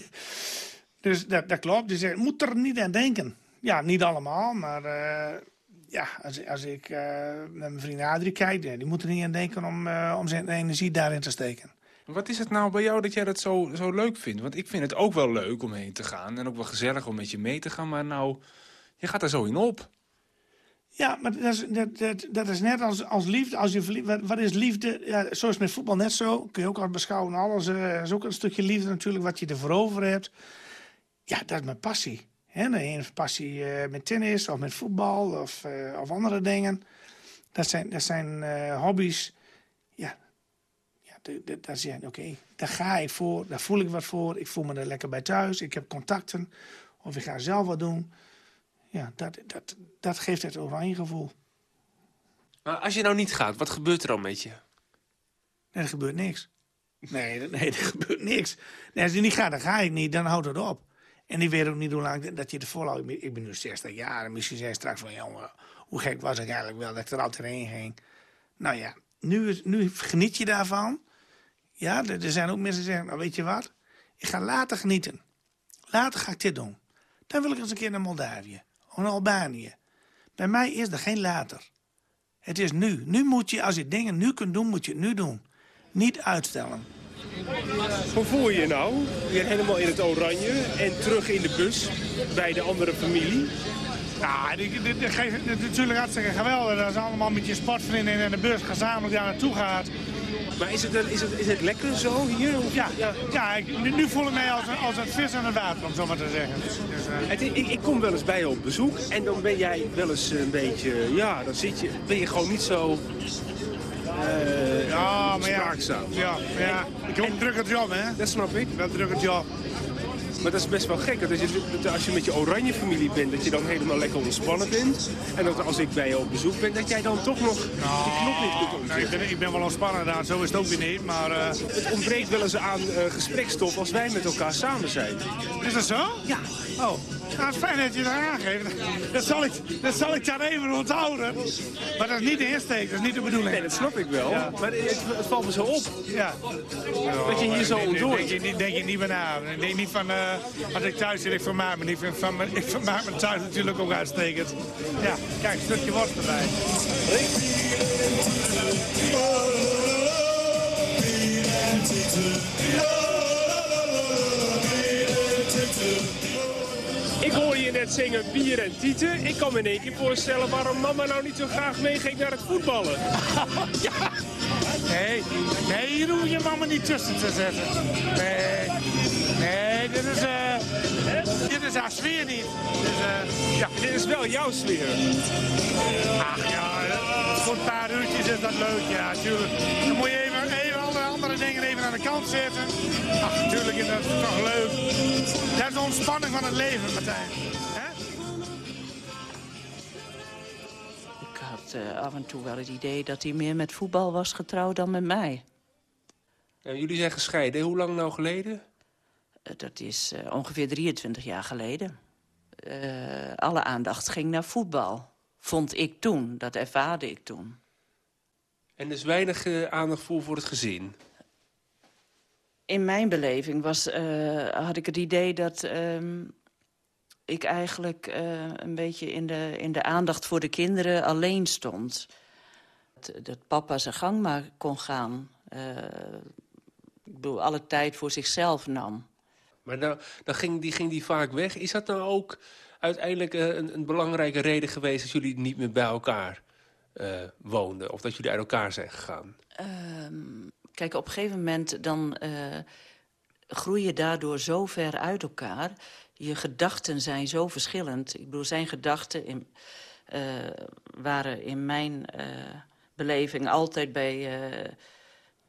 dus dat, dat klopt. Dus je moet er niet aan denken. Ja, niet allemaal, maar eh, ja, als, als ik uh, met mijn vriend Adrie kijk... die moet er niet aan denken om, om zijn energie daarin te steken. Wat is het nou bij jou dat jij dat zo, zo leuk vindt? Want ik vind het ook wel leuk om heen te gaan. En ook wel gezellig om met je mee te gaan. Maar nou, je gaat er zo in op. Ja, maar dat is, dat, dat, is net als, als liefde. Als je wat, is liefde? Ja, zoals met voetbal net zo. Kun je ook al beschouwen. Alles uh, is ook een stukje liefde natuurlijk wat je ervoor over hebt. Ja, dat is mijn passie. He, de passie uh, met tennis of met voetbal of, uh, of andere dingen. Dat zijn, dat zijn hobby's dan zeg je, oké, daar ga ik voor, daar voel ik wat voor. Ik voel me er lekker bij thuis, ik heb contacten. Of ik ga zelf wat doen. Ja, dat, dat, dat geeft het oranje gevoel. Maar als je nou niet gaat, wat gebeurt er dan met je? Nee, er gebeurt niks. Nee, nee, er gebeurt niks. Nee, als je niet gaat, dan ga ik niet, dan houdt het op. En ik weet ook niet hoe lang dat je het volhoudt. Ik ben nu 60 jaar en misschien zei straks van... jongen, hoe gek was ik eigenlijk wel dat ik er altijd heen ging. Nou ja, nu, nu geniet je daarvan. Ja, er zijn ook mensen die zeggen, nou weet je wat? Ik ga later genieten. Later ga ik dit doen. Dan wil ik eens een keer naar Moldavië. Naar Albanië. Bij mij is er geen later. Het is nu. Nu moet je, als je dingen nu kunt doen, moet je het nu doen. Niet uitstellen. Hoe voel je je nou? Weer helemaal in het oranje en terug in de bus bij de andere familie. Ja, dit, dit, dit, natuurlijk hartstikke geweldig. Dat is allemaal met je sportvrienden in de bus gezamenlijk daar naartoe gaat. Maar is het, is het, is het lekker zo hier? Ja, ja, ja ik, nu, voel ik mij als, als een vis aan het water, om zo maar te zeggen. Dus, uh... het, ik, ik, kom wel eens bij je op bezoek en dan ben jij wel eens een beetje... Ja, dan zit je, ben je gewoon niet zo... Uh, ja, maar ja, ja, ja. Ik heb een drukke job, hè? Dat snap ik. Dat drukke job. Maar dat is best wel gek. Dat als, je, als je met je oranje familie bent, dat je dan helemaal lekker ontspannen bent. En dat als ik bij je op bezoek ben, dat jij dan toch nog nou, die knop niet kunt nou, ik, ben, ik ben wel ontspannen daar, zo is het ook weer niet. Maar, uh... Het ontbreekt wel eens aan uh, gesprekstof als wij met elkaar samen zijn. Is dat zo? Ja. Oh. Nou, fijn dat je dat aangeeft. Dat zal, ik, dat zal ik dan even onthouden. Maar dat is niet de insteek, dat is niet de bedoeling. Nee, dat snap ik wel. Maar het, het, valt me zo op. Ja. Dat je hier zo ontdooit. Denk, denk, denk je niet meer na. Ik denk niet van, uh, als ik thuis zit, ik vermaak me niet. Van, ik vermaak me thuis natuurlijk ook uitstekend. Ja, kijk, een stukje worst erbij. Net zingen bier en tieten. Ik kan me in één keer voorstellen waarom mama nou niet zo graag meeging naar het voetballen. ja. Nee, nee, hier hoef je mama niet tussen te zetten. Nee, nee, dit is, uh, dit is haar sfeer niet. Dus, uh, ja, dit is wel jouw sfeer. Ach ja, voor een paar uurtjes is dat leuk, ja, natuurlijk. Dan moet je even, even andere, andere dingen even aan de kant zetten. Ach, natuurlijk is dat toch leuk. Dat is de ontspanning van het leven, Martijn. Had uh, af en toe wel het idee dat hij meer met voetbal was getrouwd dan met mij. Jullie zijn gescheiden. Hoe lang nou geleden? Uh, dat is uh, ongeveer 23 jaar geleden. alle aandacht ging naar voetbal. Vond ik toen. Dat ervaarde ik toen. En dus weinig aandacht voor, voor het gezin? In mijn beleving was, had ik het idee dat... Ehm, ik eigenlijk uh, een beetje in de, in de aandacht voor de kinderen alleen stond. Dat, dat papa zijn gang maar kon gaan. Uh, ik bedoel, alle tijd voor zichzelf nam. Maar nou, dan ging die, ging die vaak weg. Is dat nou ook uiteindelijk uh, een, een, belangrijke reden geweest... dat jullie niet meer bij elkaar woonden? Of dat jullie uit elkaar zijn gegaan? Ehm, kijk, op een gegeven moment dan groei je daardoor zo ver uit elkaar je gedachten zijn zo verschillend. Ik bedoel, zijn gedachten in, uh, waren in mijn uh, beleving altijd bij uh,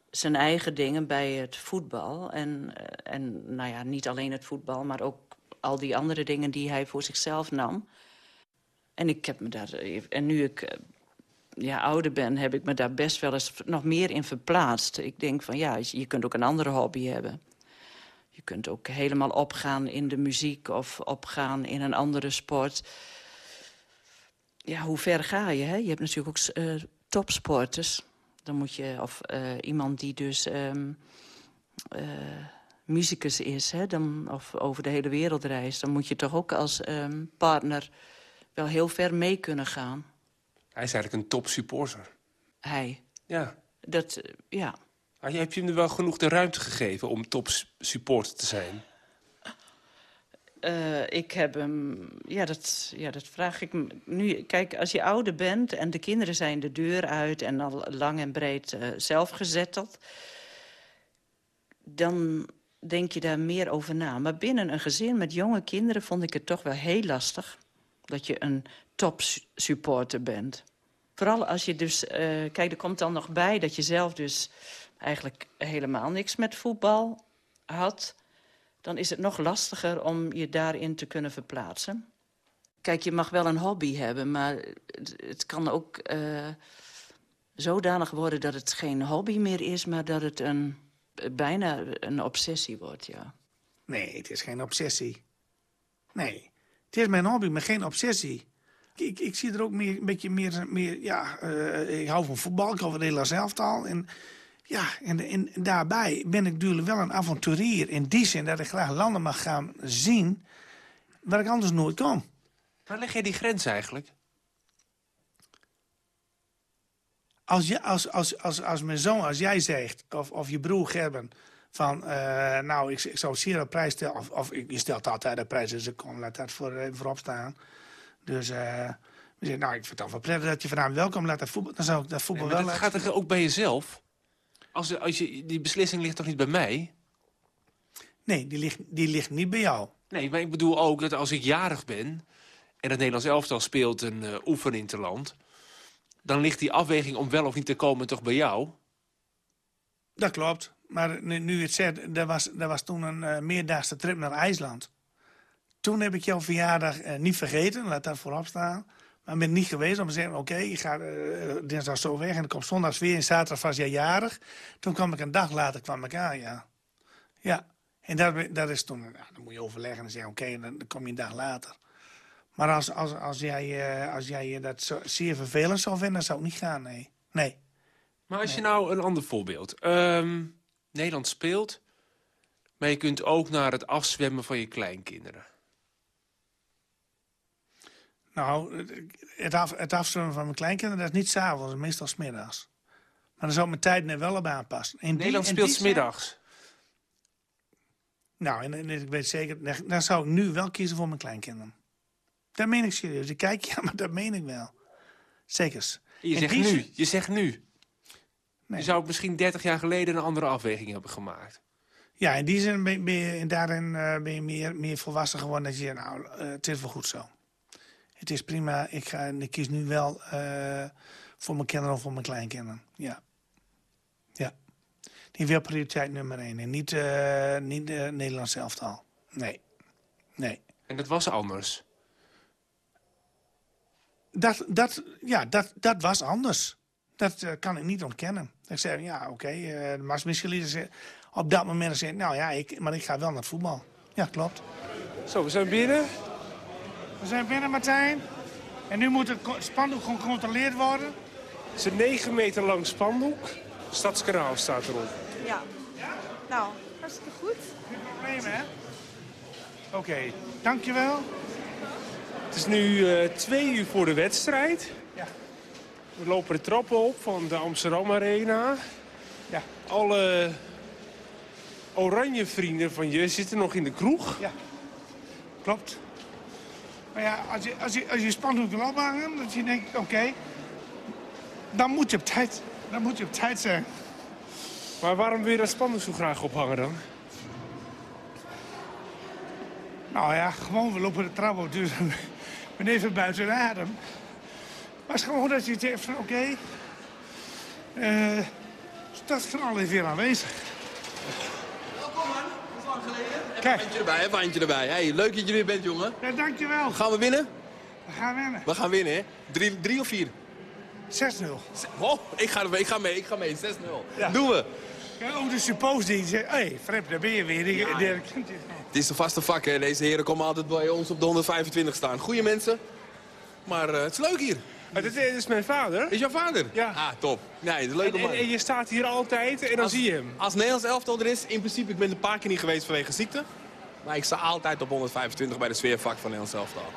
zijn eigen dingen, bij het voetbal. En, en nou ja, niet alleen het voetbal, maar ook al die andere dingen die hij voor zichzelf nam. En ik heb me daar. En nu ik ja, ouder ben, heb ik me daar best wel eens nog meer in verplaatst. Ik denk van ja, je kunt ook een andere hobby hebben. Je kunt ook helemaal opgaan in de muziek of opgaan in een andere sport. Ja, hoe ver ga je? Hè? Je hebt natuurlijk ook uh, topsporters. Dan moet je, of uh, iemand die dus um, uh, muzikus is, hè, dan, of over de hele wereld reist... dan moet je toch ook als um, partner wel heel ver mee kunnen gaan. Hij is eigenlijk een topsupporter. Hij? Ja. Dat, ja. Maar heb je hem wel genoeg de ruimte gegeven om topsupporter te zijn? Uh, ik heb hem... Ja dat, ja, dat vraag ik me nu. Kijk, als je ouder bent en de kinderen zijn de deur uit... en al lang en breed uh, zelf gezetteld... dan denk je daar meer over na. Maar binnen een gezin met jonge kinderen vond ik het toch wel heel lastig... dat je een topsupporter bent. Vooral als je dus... Uh, kijk, er komt dan nog bij dat je zelf dus eigenlijk helemaal niks met voetbal had... dan is het nog lastiger om je daarin te kunnen verplaatsen. Kijk, je mag wel een hobby hebben, maar het, het kan ook uh, zodanig worden... dat het geen hobby meer is, maar dat het een, bijna een obsessie wordt, ja. Nee, het is geen obsessie. Nee, het is mijn hobby, maar geen obsessie. Ik, ik zie er ook meer, een beetje meer... meer ja, uh, ik hou van voetbal, ik hou van Nederlands elftal... En, ja, en, en, daarbij ben ik natuurlijk wel een avonturier. In die zin dat ik graag landen mag gaan zien waar ik anders nooit kom. Waar leg je die grens eigenlijk? Als, je, als, als, als, als mijn zoon, als jij zegt, of, of je broer Gerben... van, uh, nou, ik, ik zou zeer op prijs stellen... of, of je stelt altijd de prijs, dus ik kom, laat dat voor, even voorop staan. Dus... Uh, nou, ik vind het wel prettig dat je vanavond welkom laat dat voetbal. Dan zou ik dat voetbal nee, wel. Dat gaat er ook bij jezelf. Als, als je, die beslissing ligt toch niet bij mij? Nee, die ligt, die ligt niet bij jou. Nee, maar ik bedoel ook dat als ik jarig ben... en het Nederlands elftal speelt een uh, oefeninterland... dan ligt die afweging om wel of niet te komen toch bij jou? Dat klopt. Maar nu, nu het zegt, er was, er was toen een uh, meerdaagse trip naar IJsland. Toen heb ik jouw verjaardag uh, niet vergeten, laat dat voorop staan... Maar ben niet geweest om te zeggen, oké, okay, je gaat uh, dinsdag zo weg... en dan komt zondags weer en zaterdag was jij jarig. Toen kwam ik een dag later kwam ik aan, ja. Ja, en dat, dat is toen... Nou, dan moet je overleggen en zeggen, oké, okay, dan, dan, kom je een dag later. Maar als, als, als jij, uh, als jij dat zo, zeer vervelend zou vinden, dan zou het niet gaan, nee. Nee. Maar als nee. je nou een ander voorbeeld... Um, Nederland speelt, maar je kunt ook naar het afzwemmen van je kleinkinderen. Nou, het, af, het afzwemmen van mijn kleinkinderen, dat is niet s'avonds, meestal smiddags. Maar dan zou mijn tijd net wel op aanpassen. In Nederland die, speelt smiddags. Nou, en, en, ik weet zeker, dan zou ik nu wel kiezen voor mijn kleinkinderen. Dat meen ik serieus. Ik kijk, ja, maar dat meen ik wel. Zekers. Je zegt nu, je zegt nu. Nee. Je zou misschien 30 jaar geleden een andere afweging hebben gemaakt. Ja, in die zin ben je, daarin uh, ben je meer, meer volwassen geworden. Dat je nou, uh, het is wel goed zo het is prima. Ik, ga, ik kies nu wel uh, voor mijn kinderen of voor mijn kleinkinderen. Ja. Ja. Die wil prioriteit nummer één. En niet, uh, niet de Nederlandse elftal. Nee. Nee. En dat was anders? Dat, dat, ja, dat, dat was anders. Dat uh, kan ik niet ontkennen. Ik zei, ja, oké. Okay, uh, maar misschien op dat moment zei nou ja, ik, maar ik ga wel naar voetbal. Ja, klopt. Zo, we zijn binnen. We zijn binnen, Martijn. En nu moet het spandoek gecontroleerd worden. Het is een 9 meter lang spandoek. Stadskanaal staat erop. Ja. Nou, hartstikke goed. Geen probleem, hè? Oké, okay. dankjewel. Het is nu uh, twee uur voor de wedstrijd. Ja. We lopen de trappen op van de Amsterdam Arena. Ja. Alle oranje vrienden van je zitten nog in de kroeg. Ja, klopt. Maar ja, als je, als je, als je spandoek wil ophangen, dat je denkt, oké, okay, dan moet je op tijd. Dan moet je op tijd zijn. Maar waarom wil je dat spandoek zo graag ophangen dan? Nou ja, gewoon, we lopen de trap op, dus we zijn even buiten adem. Maar het is gewoon dat je zegt van, oké, okay, uh, dat is gewoon even weer aanwezig. Welkom man, dat is lang geleden. Kijk. Erbij, een bandje erbij. Hey, leuk dat je er bent, jongen. Ja, dankjewel. Gaan we winnen? We gaan winnen. We gaan winnen, hè? Drie, drie of vier? 6-0. Oh, ik ga, ik ga mee, ik ga mee. 6-0. Ja. Doen we. Ook de suppose die zegt, hé, hey, Frep, daar ben je weer. Ja. Het is de vaste vak, hè. Deze heren komen altijd bij ons op de 125 staan. Goeie mensen. Maar eh, het is leuk hier. Dit, dit is mijn vader. Is jouw vader? Ja. Ah, top. Nee, een leuke En, man. en, en je staat hier altijd en dan Als- zie je hem. Als Nederlands elftal er is, in principe, ik ben een paar keer niet geweest vanwege ziekte. Maar ik sta altijd op 125 bij de sfeervak van Nederlands elftal.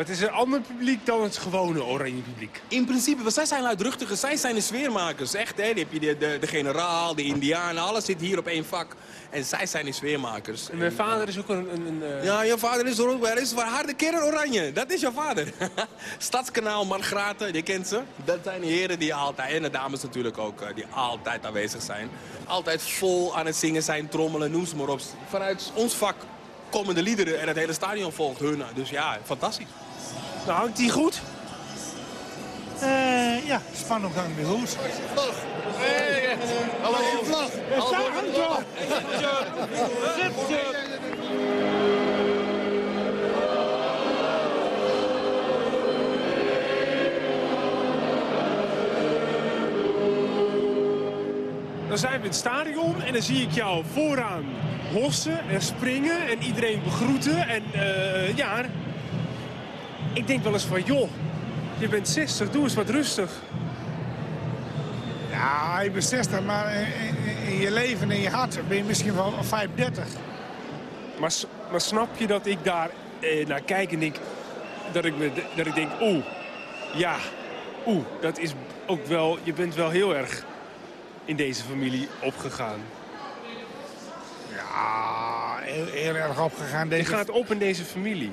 Maar het is een ander publiek dan het gewone oranje publiek. In principe, want zij zijn luidruchtige, zij zijn de sfeermakers. Echt, hè. Die heb je de, de, de generaal, de indianen, alles zit hier op één vak. En zij zijn de sfeermakers. En mijn vader is ook een... een, een eh, Ja, jouw vader is ook bij. is een harde kern oranje. Dat is jouw vader. Stadskanaal, Margraten, je kent ze. Dat zijn de heren die altijd, en de dames natuurlijk ook, eh, die altijd aanwezig zijn. Altijd vol aan het zingen zijn, trommelen, noem ze maar op. Vanuit ons vak komen de liederen en het hele stadion volgt hun. Dus ja, fantastisch. Nou, hangt die goed? Eh, ja, spanopgang weer goed. Hallo. vlag. Zag hem toch? Dan zijn we in het stadion en dan zie ik jou vooraan hossen en springen en iedereen begroeten. En eh, ja, ik denk wel eens van, joh, je bent 60, doe eens wat rustig. Ja, je bent 60, maar in, je leven en in je hart ben je misschien wel 35. Maar, maar snap je dat ik daar eh, naar kijk en denk, dat ik, me, dat ik denk, oeh, ja, oeh, dat is ook wel, je bent wel heel erg in deze familie opgegaan. Ja, heel, heel erg opgegaan. Je Deze... gaat op in deze familie.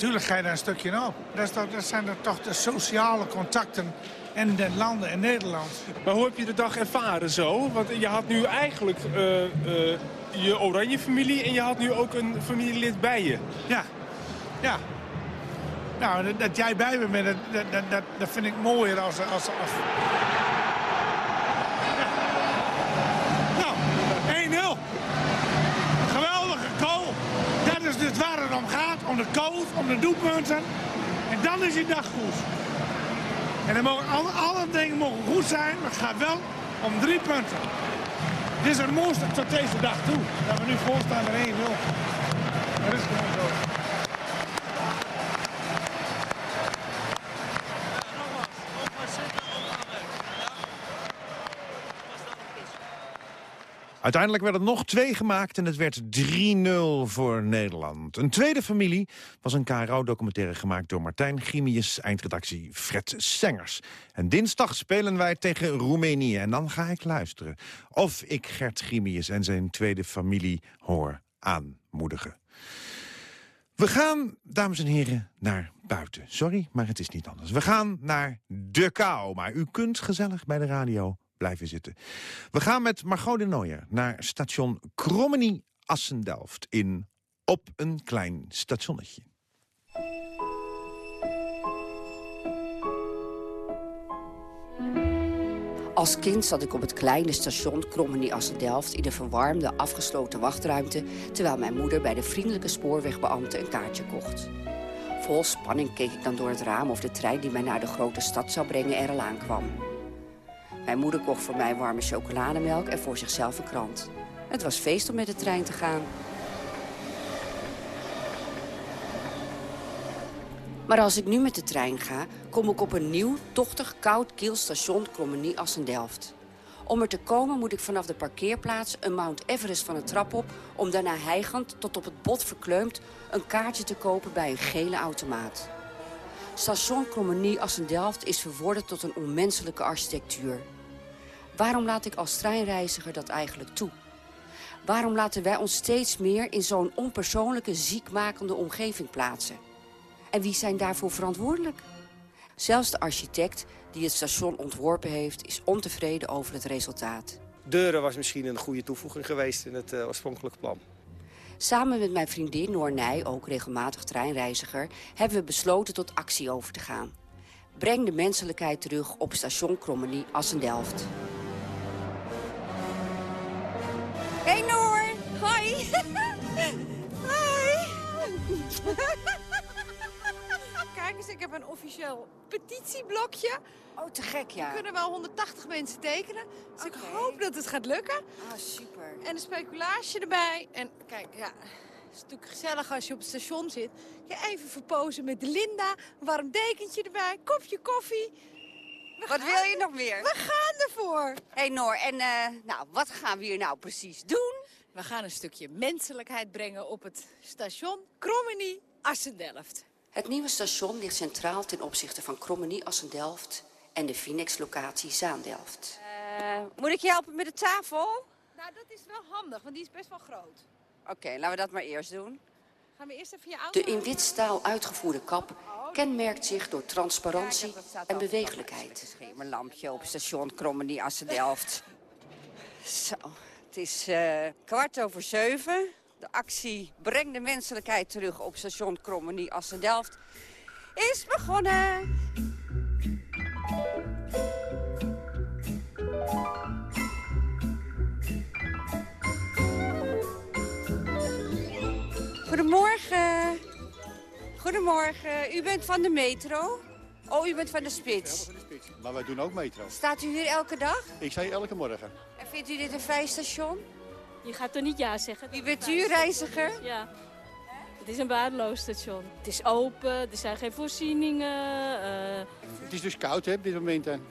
Natuurlijk ga je daar een stukje op. Dat, toch, dat zijn er toch de sociale contacten in de landen in Nederland. Maar hoe heb je de dag ervaren zo? Want je had nu eigenlijk eh, eh, je oranje familie en je had nu ook een familielid bij je. Ja, ja. Nou, dat, dat jij bij me bent, dat, dat, dat, dat, dat vind ik mooier als... als, als... Ja. Nou, 1-0. Geweldige goal. Dat is dus waar het om gaat, om de goals, om de doelpunten. En dan is je dag goed. En dan mogen alle, alle dingen mogen goed zijn, maar het gaat wel om drie punten. Dit is het mooiste tot deze dag toe. Dat we nu voorstaan met 1-0. Dat is gewoon zo. Uiteindelijk werden er nog twee gemaakt en het werd 3-0 voor Nederland. Een tweede familie was een KRO-documentaire gemaakt door Martijn Grimius, eindredactie Fred Sengers. En dinsdag spelen wij tegen Roemenië en dan ga ik luisteren of ik Gert Grimius en zijn tweede familie hoor aanmoedigen. We gaan, dames en heren, naar buiten. Sorry, maar het is niet anders. We gaan naar de kou, maar u kunt gezellig bij de radio blijven zitten. We gaan met Margot de Nooijer naar station Krommenie Assendelft in Op een Klein Stationnetje. Als kind zat ik op het kleine station Krommenie Assendelft... in de verwarmde, afgesloten wachtruimte... terwijl mijn moeder bij de vriendelijke spoorwegbeambte een kaartje kocht. Vol spanning keek ik dan door het raam of de trein die mij naar de grote stad zou brengen er al aankwam. Mijn moeder kocht voor mij warme chocolademelk en voor zichzelf een krant. Het was feest om met de trein te gaan. Maar als ik nu met de trein ga, kom ik op een nieuw, tochtig, koud kiel station Krommenie Assendelft. Om er te komen moet ik vanaf de parkeerplaats een Mount Everest van een trap op... om daarna hijgend tot op het bot verkleumd een kaartje te kopen bij een gele automaat. Station Krommenie Assendelft is verworden tot een onmenselijke architectuur. Waarom laat ik als treinreiziger dat eigenlijk toe? Waarom laten wij ons steeds meer in zo'n onpersoonlijke, ziekmakende omgeving plaatsen? En wie zijn daarvoor verantwoordelijk? Zelfs de architect die het station ontworpen heeft... is ontevreden over het resultaat. Deuren was misschien een goede toevoeging geweest in het uh, oorspronkelijke plan. Samen met mijn vriendin Noor Nij, ook regelmatig treinreiziger... hebben we besloten tot actie over te gaan. Breng de menselijkheid terug op station Krommenie Assendelft. Hey Noor, hoi. Hoi. Ik heb een officieel petitieblokje. Oh, te gek, ja. Er kunnen wel 180 mensen tekenen. Dus ik hoop dat het gaat lukken. Ah, super. En een speculaasje erbij. En kijk, ja, het is natuurlijk gezellig als je op het station zit. Je even verpozen met Linda. Een warm dekentje erbij, kopje koffie. We Wat gaan wil je nog meer? We gaan ervoor. Hé hey Noor, en eh, nou, wat gaan we hier nou precies doen? We gaan een stukje menselijkheid brengen op het station Krommenie, Assendelft. Het nieuwe station ligt centraal ten opzichte van Krommenie Assendelft en de Phoenix-locatie Zaandelft. Eh, moet ik je helpen met de tafel? Nou, dat is wel handig, want die is best wel groot. Oké, laten we dat maar eerst doen. Gaan we eerst even je auto... De in wit staal uitgevoerde kap kenmerkt zich door transparantie en bewegelijkheid. Mijn lampje op station Krommenie Assendelft. Zo, het is eh, kwart over zeven. De actie Breng de menselijkheid terug op station Krommenie Assendelft is begonnen. Goedemorgen. Goedemorgen. U bent van de metro? Oh, u bent van de spits. Maar wij doen ook metro. Staat u hier elke dag? Ik zei elke morgen. En vindt u dit een fijn station? Je gaat toch niet ja zeggen? Wie bent u, reiziger? Ja. Het is een waardeloos station. Het is open, er zijn geen voorzieningen. eh, Het is dus koud hè, op dit moment. En,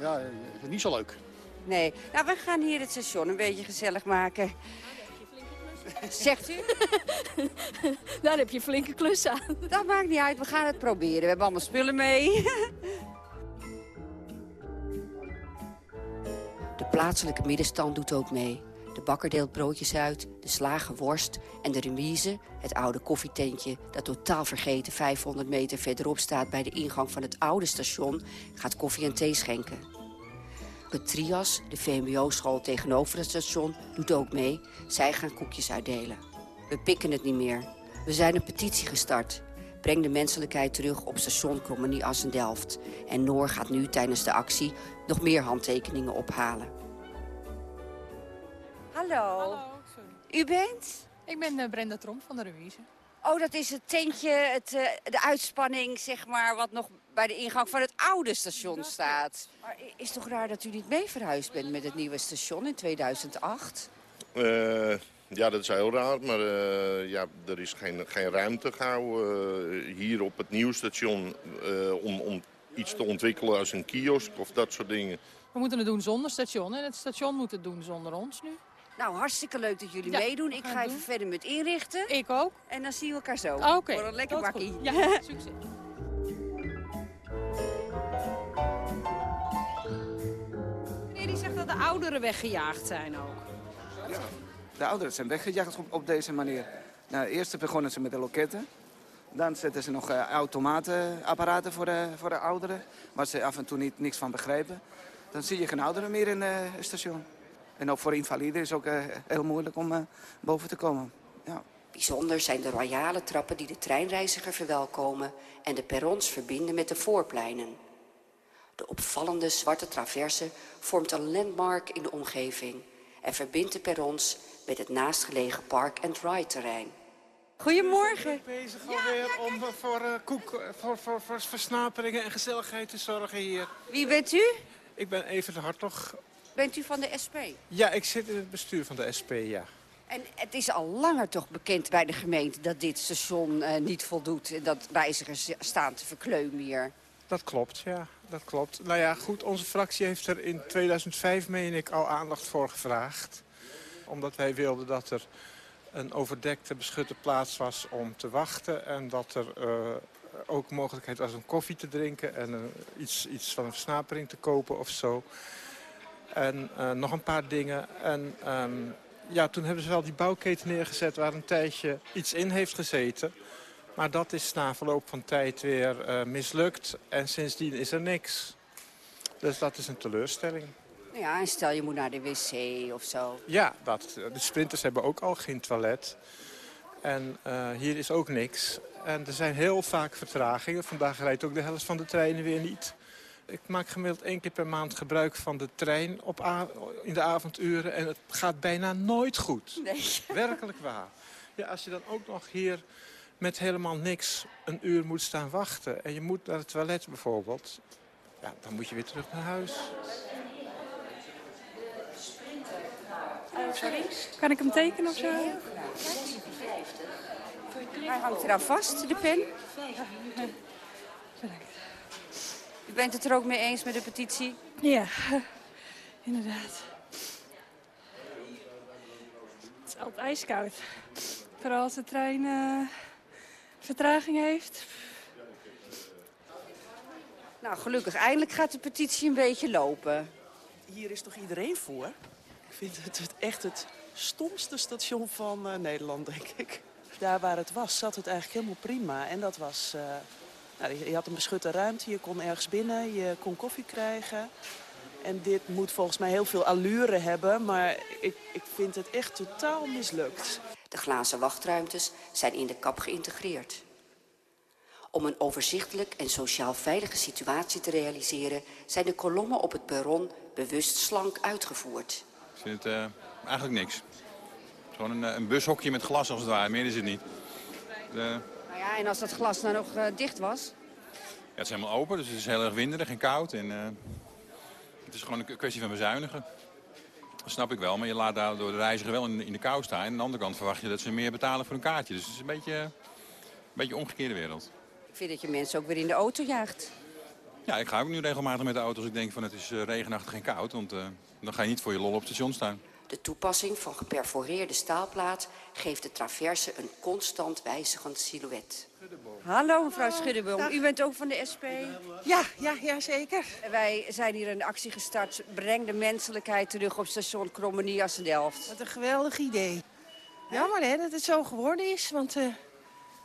ja, het is niet zo leuk. Nee. Nou, we gaan hier het station een beetje gezellig maken. Zegt u? Daar heb je flinke klus aan. Dat maakt niet uit, we gaan het proberen. We hebben allemaal spullen mee. De plaatselijke middenstand doet ook mee. De bakker deelt broodjes uit, de slager worst en de remise, het oude koffietentje dat totaal vergeten 500 meter verderop staat bij de ingang van het oude station, gaat koffie en thee schenken. De Trias, de VMBO-school tegenover het station, doet ook mee. Zij gaan koekjes uitdelen. We pikken het niet meer. We zijn een petitie gestart. Breng de menselijkheid terug op station Krommenie Assendelft. En Noor gaat nu tijdens de actie nog meer handtekeningen ophalen. Hallo. U bent? Ik ben eh, Brenda Tromp van de Remise. Oh, dat is het tentje, het, eh, de uitspanning, zeg maar, wat nog bij de ingang van het oude station staat. Maar is toch raar dat u niet mee verhuisd bent met het nieuwe station in 2008? Eh, ja, dat is heel raar, maar eh, ja, er is geen, geen ruimte gauw eh, hier op het nieuwstation eh om, om iets te ontwikkelen als een kiosk of dat soort dingen. We moeten het doen zonder station en het station moet het doen zonder ons nu. Nou, hartstikke leuk dat jullie Ja, meedoen. Ik ga even doen. verder met inrichten. Ik ook. En dan zien we elkaar zo. Oké, Voor een lekker bakkie. goed. Ja, succes. Meneer die zegt dat de ouderen weggejaagd zijn ook. Ja, de ouderen zijn weggejaagd op, op deze manier. Nou, eerst begonnen ze met de loketten. Dan zetten ze nog eh, automatenapparaten voor de, voor de ouderen, waar ze af en toe niet, niks van begrijpen. Dan zie je geen ouderen meer in eh, het station. En ook voor invaliden is het ook eh, heel moeilijk om eh, boven te komen. Ja. Bijzonder zijn de royale trappen die de treinreiziger verwelkomen en de perrons verbinden met de voorpleinen. De opvallende zwarte traverse vormt een landmark in de omgeving en verbindt de perrons met het naastgelegen park-and-ride-terrein. Goedemorgen. bezig alweer om eh, voor, eh, koek, voor, voor, voor versnaperingen en gezelligheid te zorgen hier. Wie bent u? Ik ben Evert Hartog. Bent u van de SP? Ja, ik zit in het bestuur van de SP, ja. En het is al langer toch bekend bij de gemeente dat dit station eh, niet voldoet. En dat reizigers staan te verkleumen hier. Dat klopt, ja. Dat klopt. Nou ja, goed, onze fractie heeft er in 2005, meen ik, al aandacht voor gevraagd. Omdat wij wilden dat er een overdekte, beschutte plaats was om te wachten. En dat er eh, ook mogelijkheid was om koffie te drinken en eh, iets, iets van een versnapering te kopen of zo. En eh, nog een paar dingen. En ehm, ja, toen hebben ze wel die bouwketen neergezet waar een tijdje iets in heeft gezeten. Maar dat is na verloop van tijd weer eh, mislukt. En sindsdien is er niks. Dus dat is een teleurstelling. Nou ja, en stel je moet naar de wc of zo. Ja, dat, de sprinters hebben ook al geen toilet. En eh, hier is ook niks. En er zijn heel vaak vertragingen. Vandaag rijdt ook de helft van de treinen weer niet. Ik maak gemiddeld één keer per maand gebruik van de trein op in de avonduren. En het gaat bijna nooit goed. Nee. Werkelijk waar. Ja, als je dan ook nog hier met helemaal niks een uur moet staan wachten... en je moet naar het toilet bijvoorbeeld... Ja, dan moet je weer terug naar huis. sorry? Kan ik hem tekenen of zo? Hij hangt eraan vast, de pen. U bent het er ook mee eens met de petitie? Ja, inderdaad. Het is altijd ijskoud. Vooral als de trein eh, vertraging heeft. Nou, gelukkig. Eindelijk gaat de petitie een beetje lopen. Hier is toch iedereen voor? Ik vind het, het echt het stomste station van eh, Nederland, denk ik. Daar waar het was, zat het eigenlijk helemaal prima. En dat was... eh, nou, je, je had een beschutte ruimte, je kon ergens binnen, je kon koffie krijgen. En dit moet volgens mij heel veel allure hebben, maar ik, ik vind het echt totaal mislukt. De glazen wachtruimtes zijn in de kap geïntegreerd. Om een overzichtelijk en sociaal veilige situatie te realiseren... zijn de kolommen op het perron bewust slank uitgevoerd. Ik vind het eh, eigenlijk niks. Gewoon een, eh, een bushokje met glas als het ware, meer is het niet. De, Nou ja, en als dat glas nou nog eh, dicht was? ja, het is helemaal open, dus het is heel erg winderig en koud. En, eh, het is gewoon een kwestie van bezuinigen. Dat snap ik wel, maar je laat daardoor de reiziger wel in, in de kou staan. En aan de andere kant verwacht je dat ze meer betalen voor een kaartje. Dus het is een beetje, een beetje omgekeerde wereld. Ik vind dat je mensen ook weer in de auto jaagt. Ja, ik ga ook nu regelmatig met de auto als ik denk van het is eh, regenachtig en koud. Want dan ga je niet voor je lol op het station staan. De toepassing van geperforeerde staalplaat geeft de traverse een constant wijzigend silhouet. Hallo, mevrouw Schuddeboom. U bent ook van de SP? Ja, ja, ja, zeker. Wij zijn hier een actie gestart. Breng de menselijkheid terug op station Krommenie-Assen-Delft. Wat een geweldig idee. Jammer hè, dat het zo geworden is, want eh,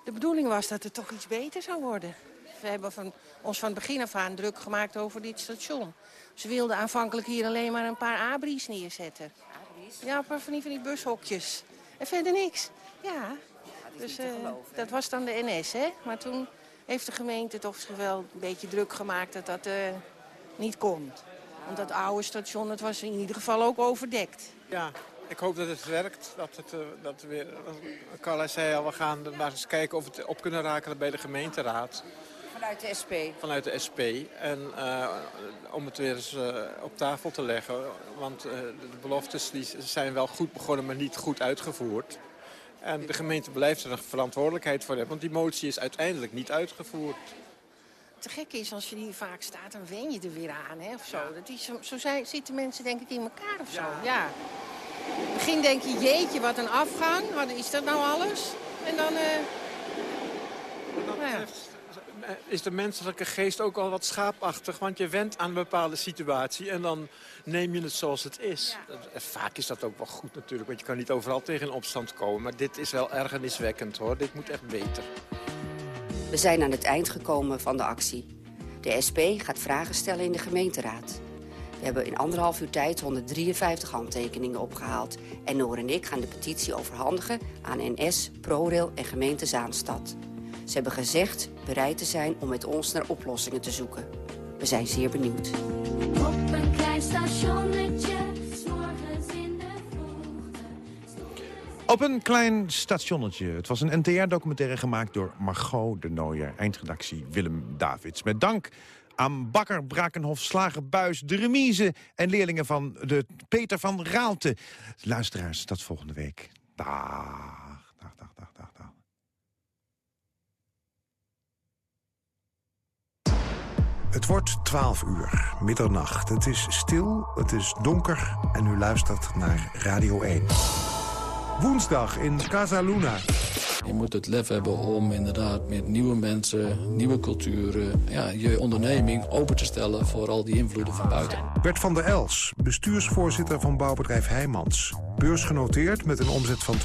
de bedoeling was dat het toch iets beter zou worden. We hebben van, ons van het begin af aan druk gemaakt over dit station. Ze wilden aanvankelijk hier alleen maar een paar abris neerzetten. Ja, paar van die, van die bushokjes. En verder niks. Ja, dus eh, dat was dan de NS, hè. Maar toen heeft de gemeente toch wel een beetje druk gemaakt dat dat eh, niet kon. Want dat oude station, het was in ieder geval ook overdekt. Ja, ik hoop dat het werkt. Dat het, eh, dat we weer, Carla zei al, we gaan maar eens kijken of we het op kunnen rakelen bij de gemeenteraad. Vanuit de SP. Vanuit de SP. En eh, om het weer eens eh, op tafel te leggen. Want eh, de beloftes die zijn wel goed begonnen, maar niet goed uitgevoerd. En de gemeente blijft er een verantwoordelijkheid voor hebben. Want die motie is uiteindelijk niet uitgevoerd. Te gek is, als je hier vaak staat, dan wen je er weer aan, hè, of zo. Dat is, zo- zo zijn, zitten mensen denk ik in elkaar of zo, ja. In het begin denk je, jeetje, wat een afgang. Wat is dat nou alles? En dan, ja. Eh, Is de menselijke geest ook al wat schaapachtig? Want je went aan een bepaalde situatie en dan neem je het zoals het is. Eh, Vaak is dat ook wel goed natuurlijk, want je kan niet overal tegen in opstand komen. Maar dit is wel ergerniswekkend hoor, dit moet echt beter. We zijn aan het eind gekomen van de actie. De SP gaat vragen stellen in de gemeenteraad. We hebben in anderhalf uur tijd 153 handtekeningen opgehaald. En Noor en ik gaan de petitie overhandigen aan NS, ProRail en gemeente Zaanstad. Ze hebben gezegd bereid te zijn om met ons naar oplossingen te zoeken. We zijn zeer benieuwd. Op een klein stationnetje, 's morgens in de vroegte. Op een klein stationnetje. Het was een NTR-documentaire gemaakt door Margot de Nooijer. Eindredactie Willem Davids. Met dank aan Bakker, Brakenhof, Slager, Buis, de remise... en leerlingen van de Peter van Raalte. Luisteraars, tot volgende week. Dag, dag, dag, dag, dag, dag. Het wordt 12 uur, middernacht. Het is stil, het is donker en u luistert naar Radio 1. Woensdag in Casa Luna. Je moet het lef hebben om inderdaad met nieuwe mensen, nieuwe culturen... Ja, je onderneming open te stellen voor al die invloeden van buiten. Bert van der Els, bestuursvoorzitter van bouwbedrijf Heijmans. Beursgenoteerd met een omzet van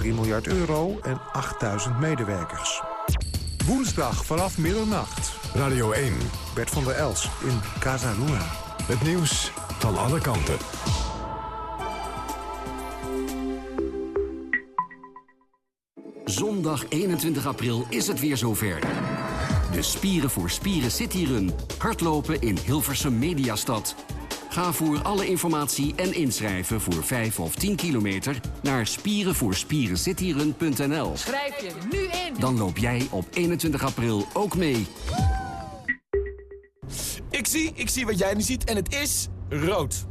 2,3 miljard euro en 8000 medewerkers. Woensdag vanaf middernacht. Radio 1. Bert van der Els in Casa Luna. Het nieuws van alle kanten. Zondag 21 april is het weer zover. De Spieren voor Spieren Cityrun. Hardlopen in Hilversum Mediastad. Ga voor alle informatie en inschrijven voor 5 of 10 kilometer naar spierenvoorspierencityrun.nl. Schrijf je nu in. Dan loop jij op 21 april ook mee. Ik zie, ik zie wat jij nu ziet en het is rood.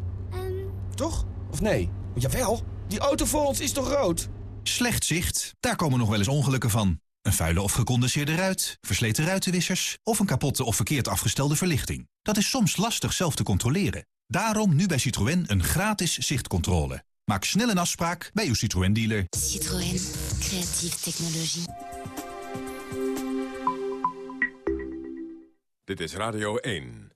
Toch? Of nee? Jawel, die auto voor ons is toch rood? Slecht zicht, daar komen nog wel eens ongelukken van. Een vuile of gecondenseerde ruit, versleten ruitenwissers... of een kapotte of verkeerd afgestelde verlichting. Dat is soms lastig zelf te controleren. Daarom nu bij Citroën een gratis zichtcontrole. Maak snel een afspraak bij uw Citroën-dealer. Citroën. Creatieve technologie. Dit is Radio 1.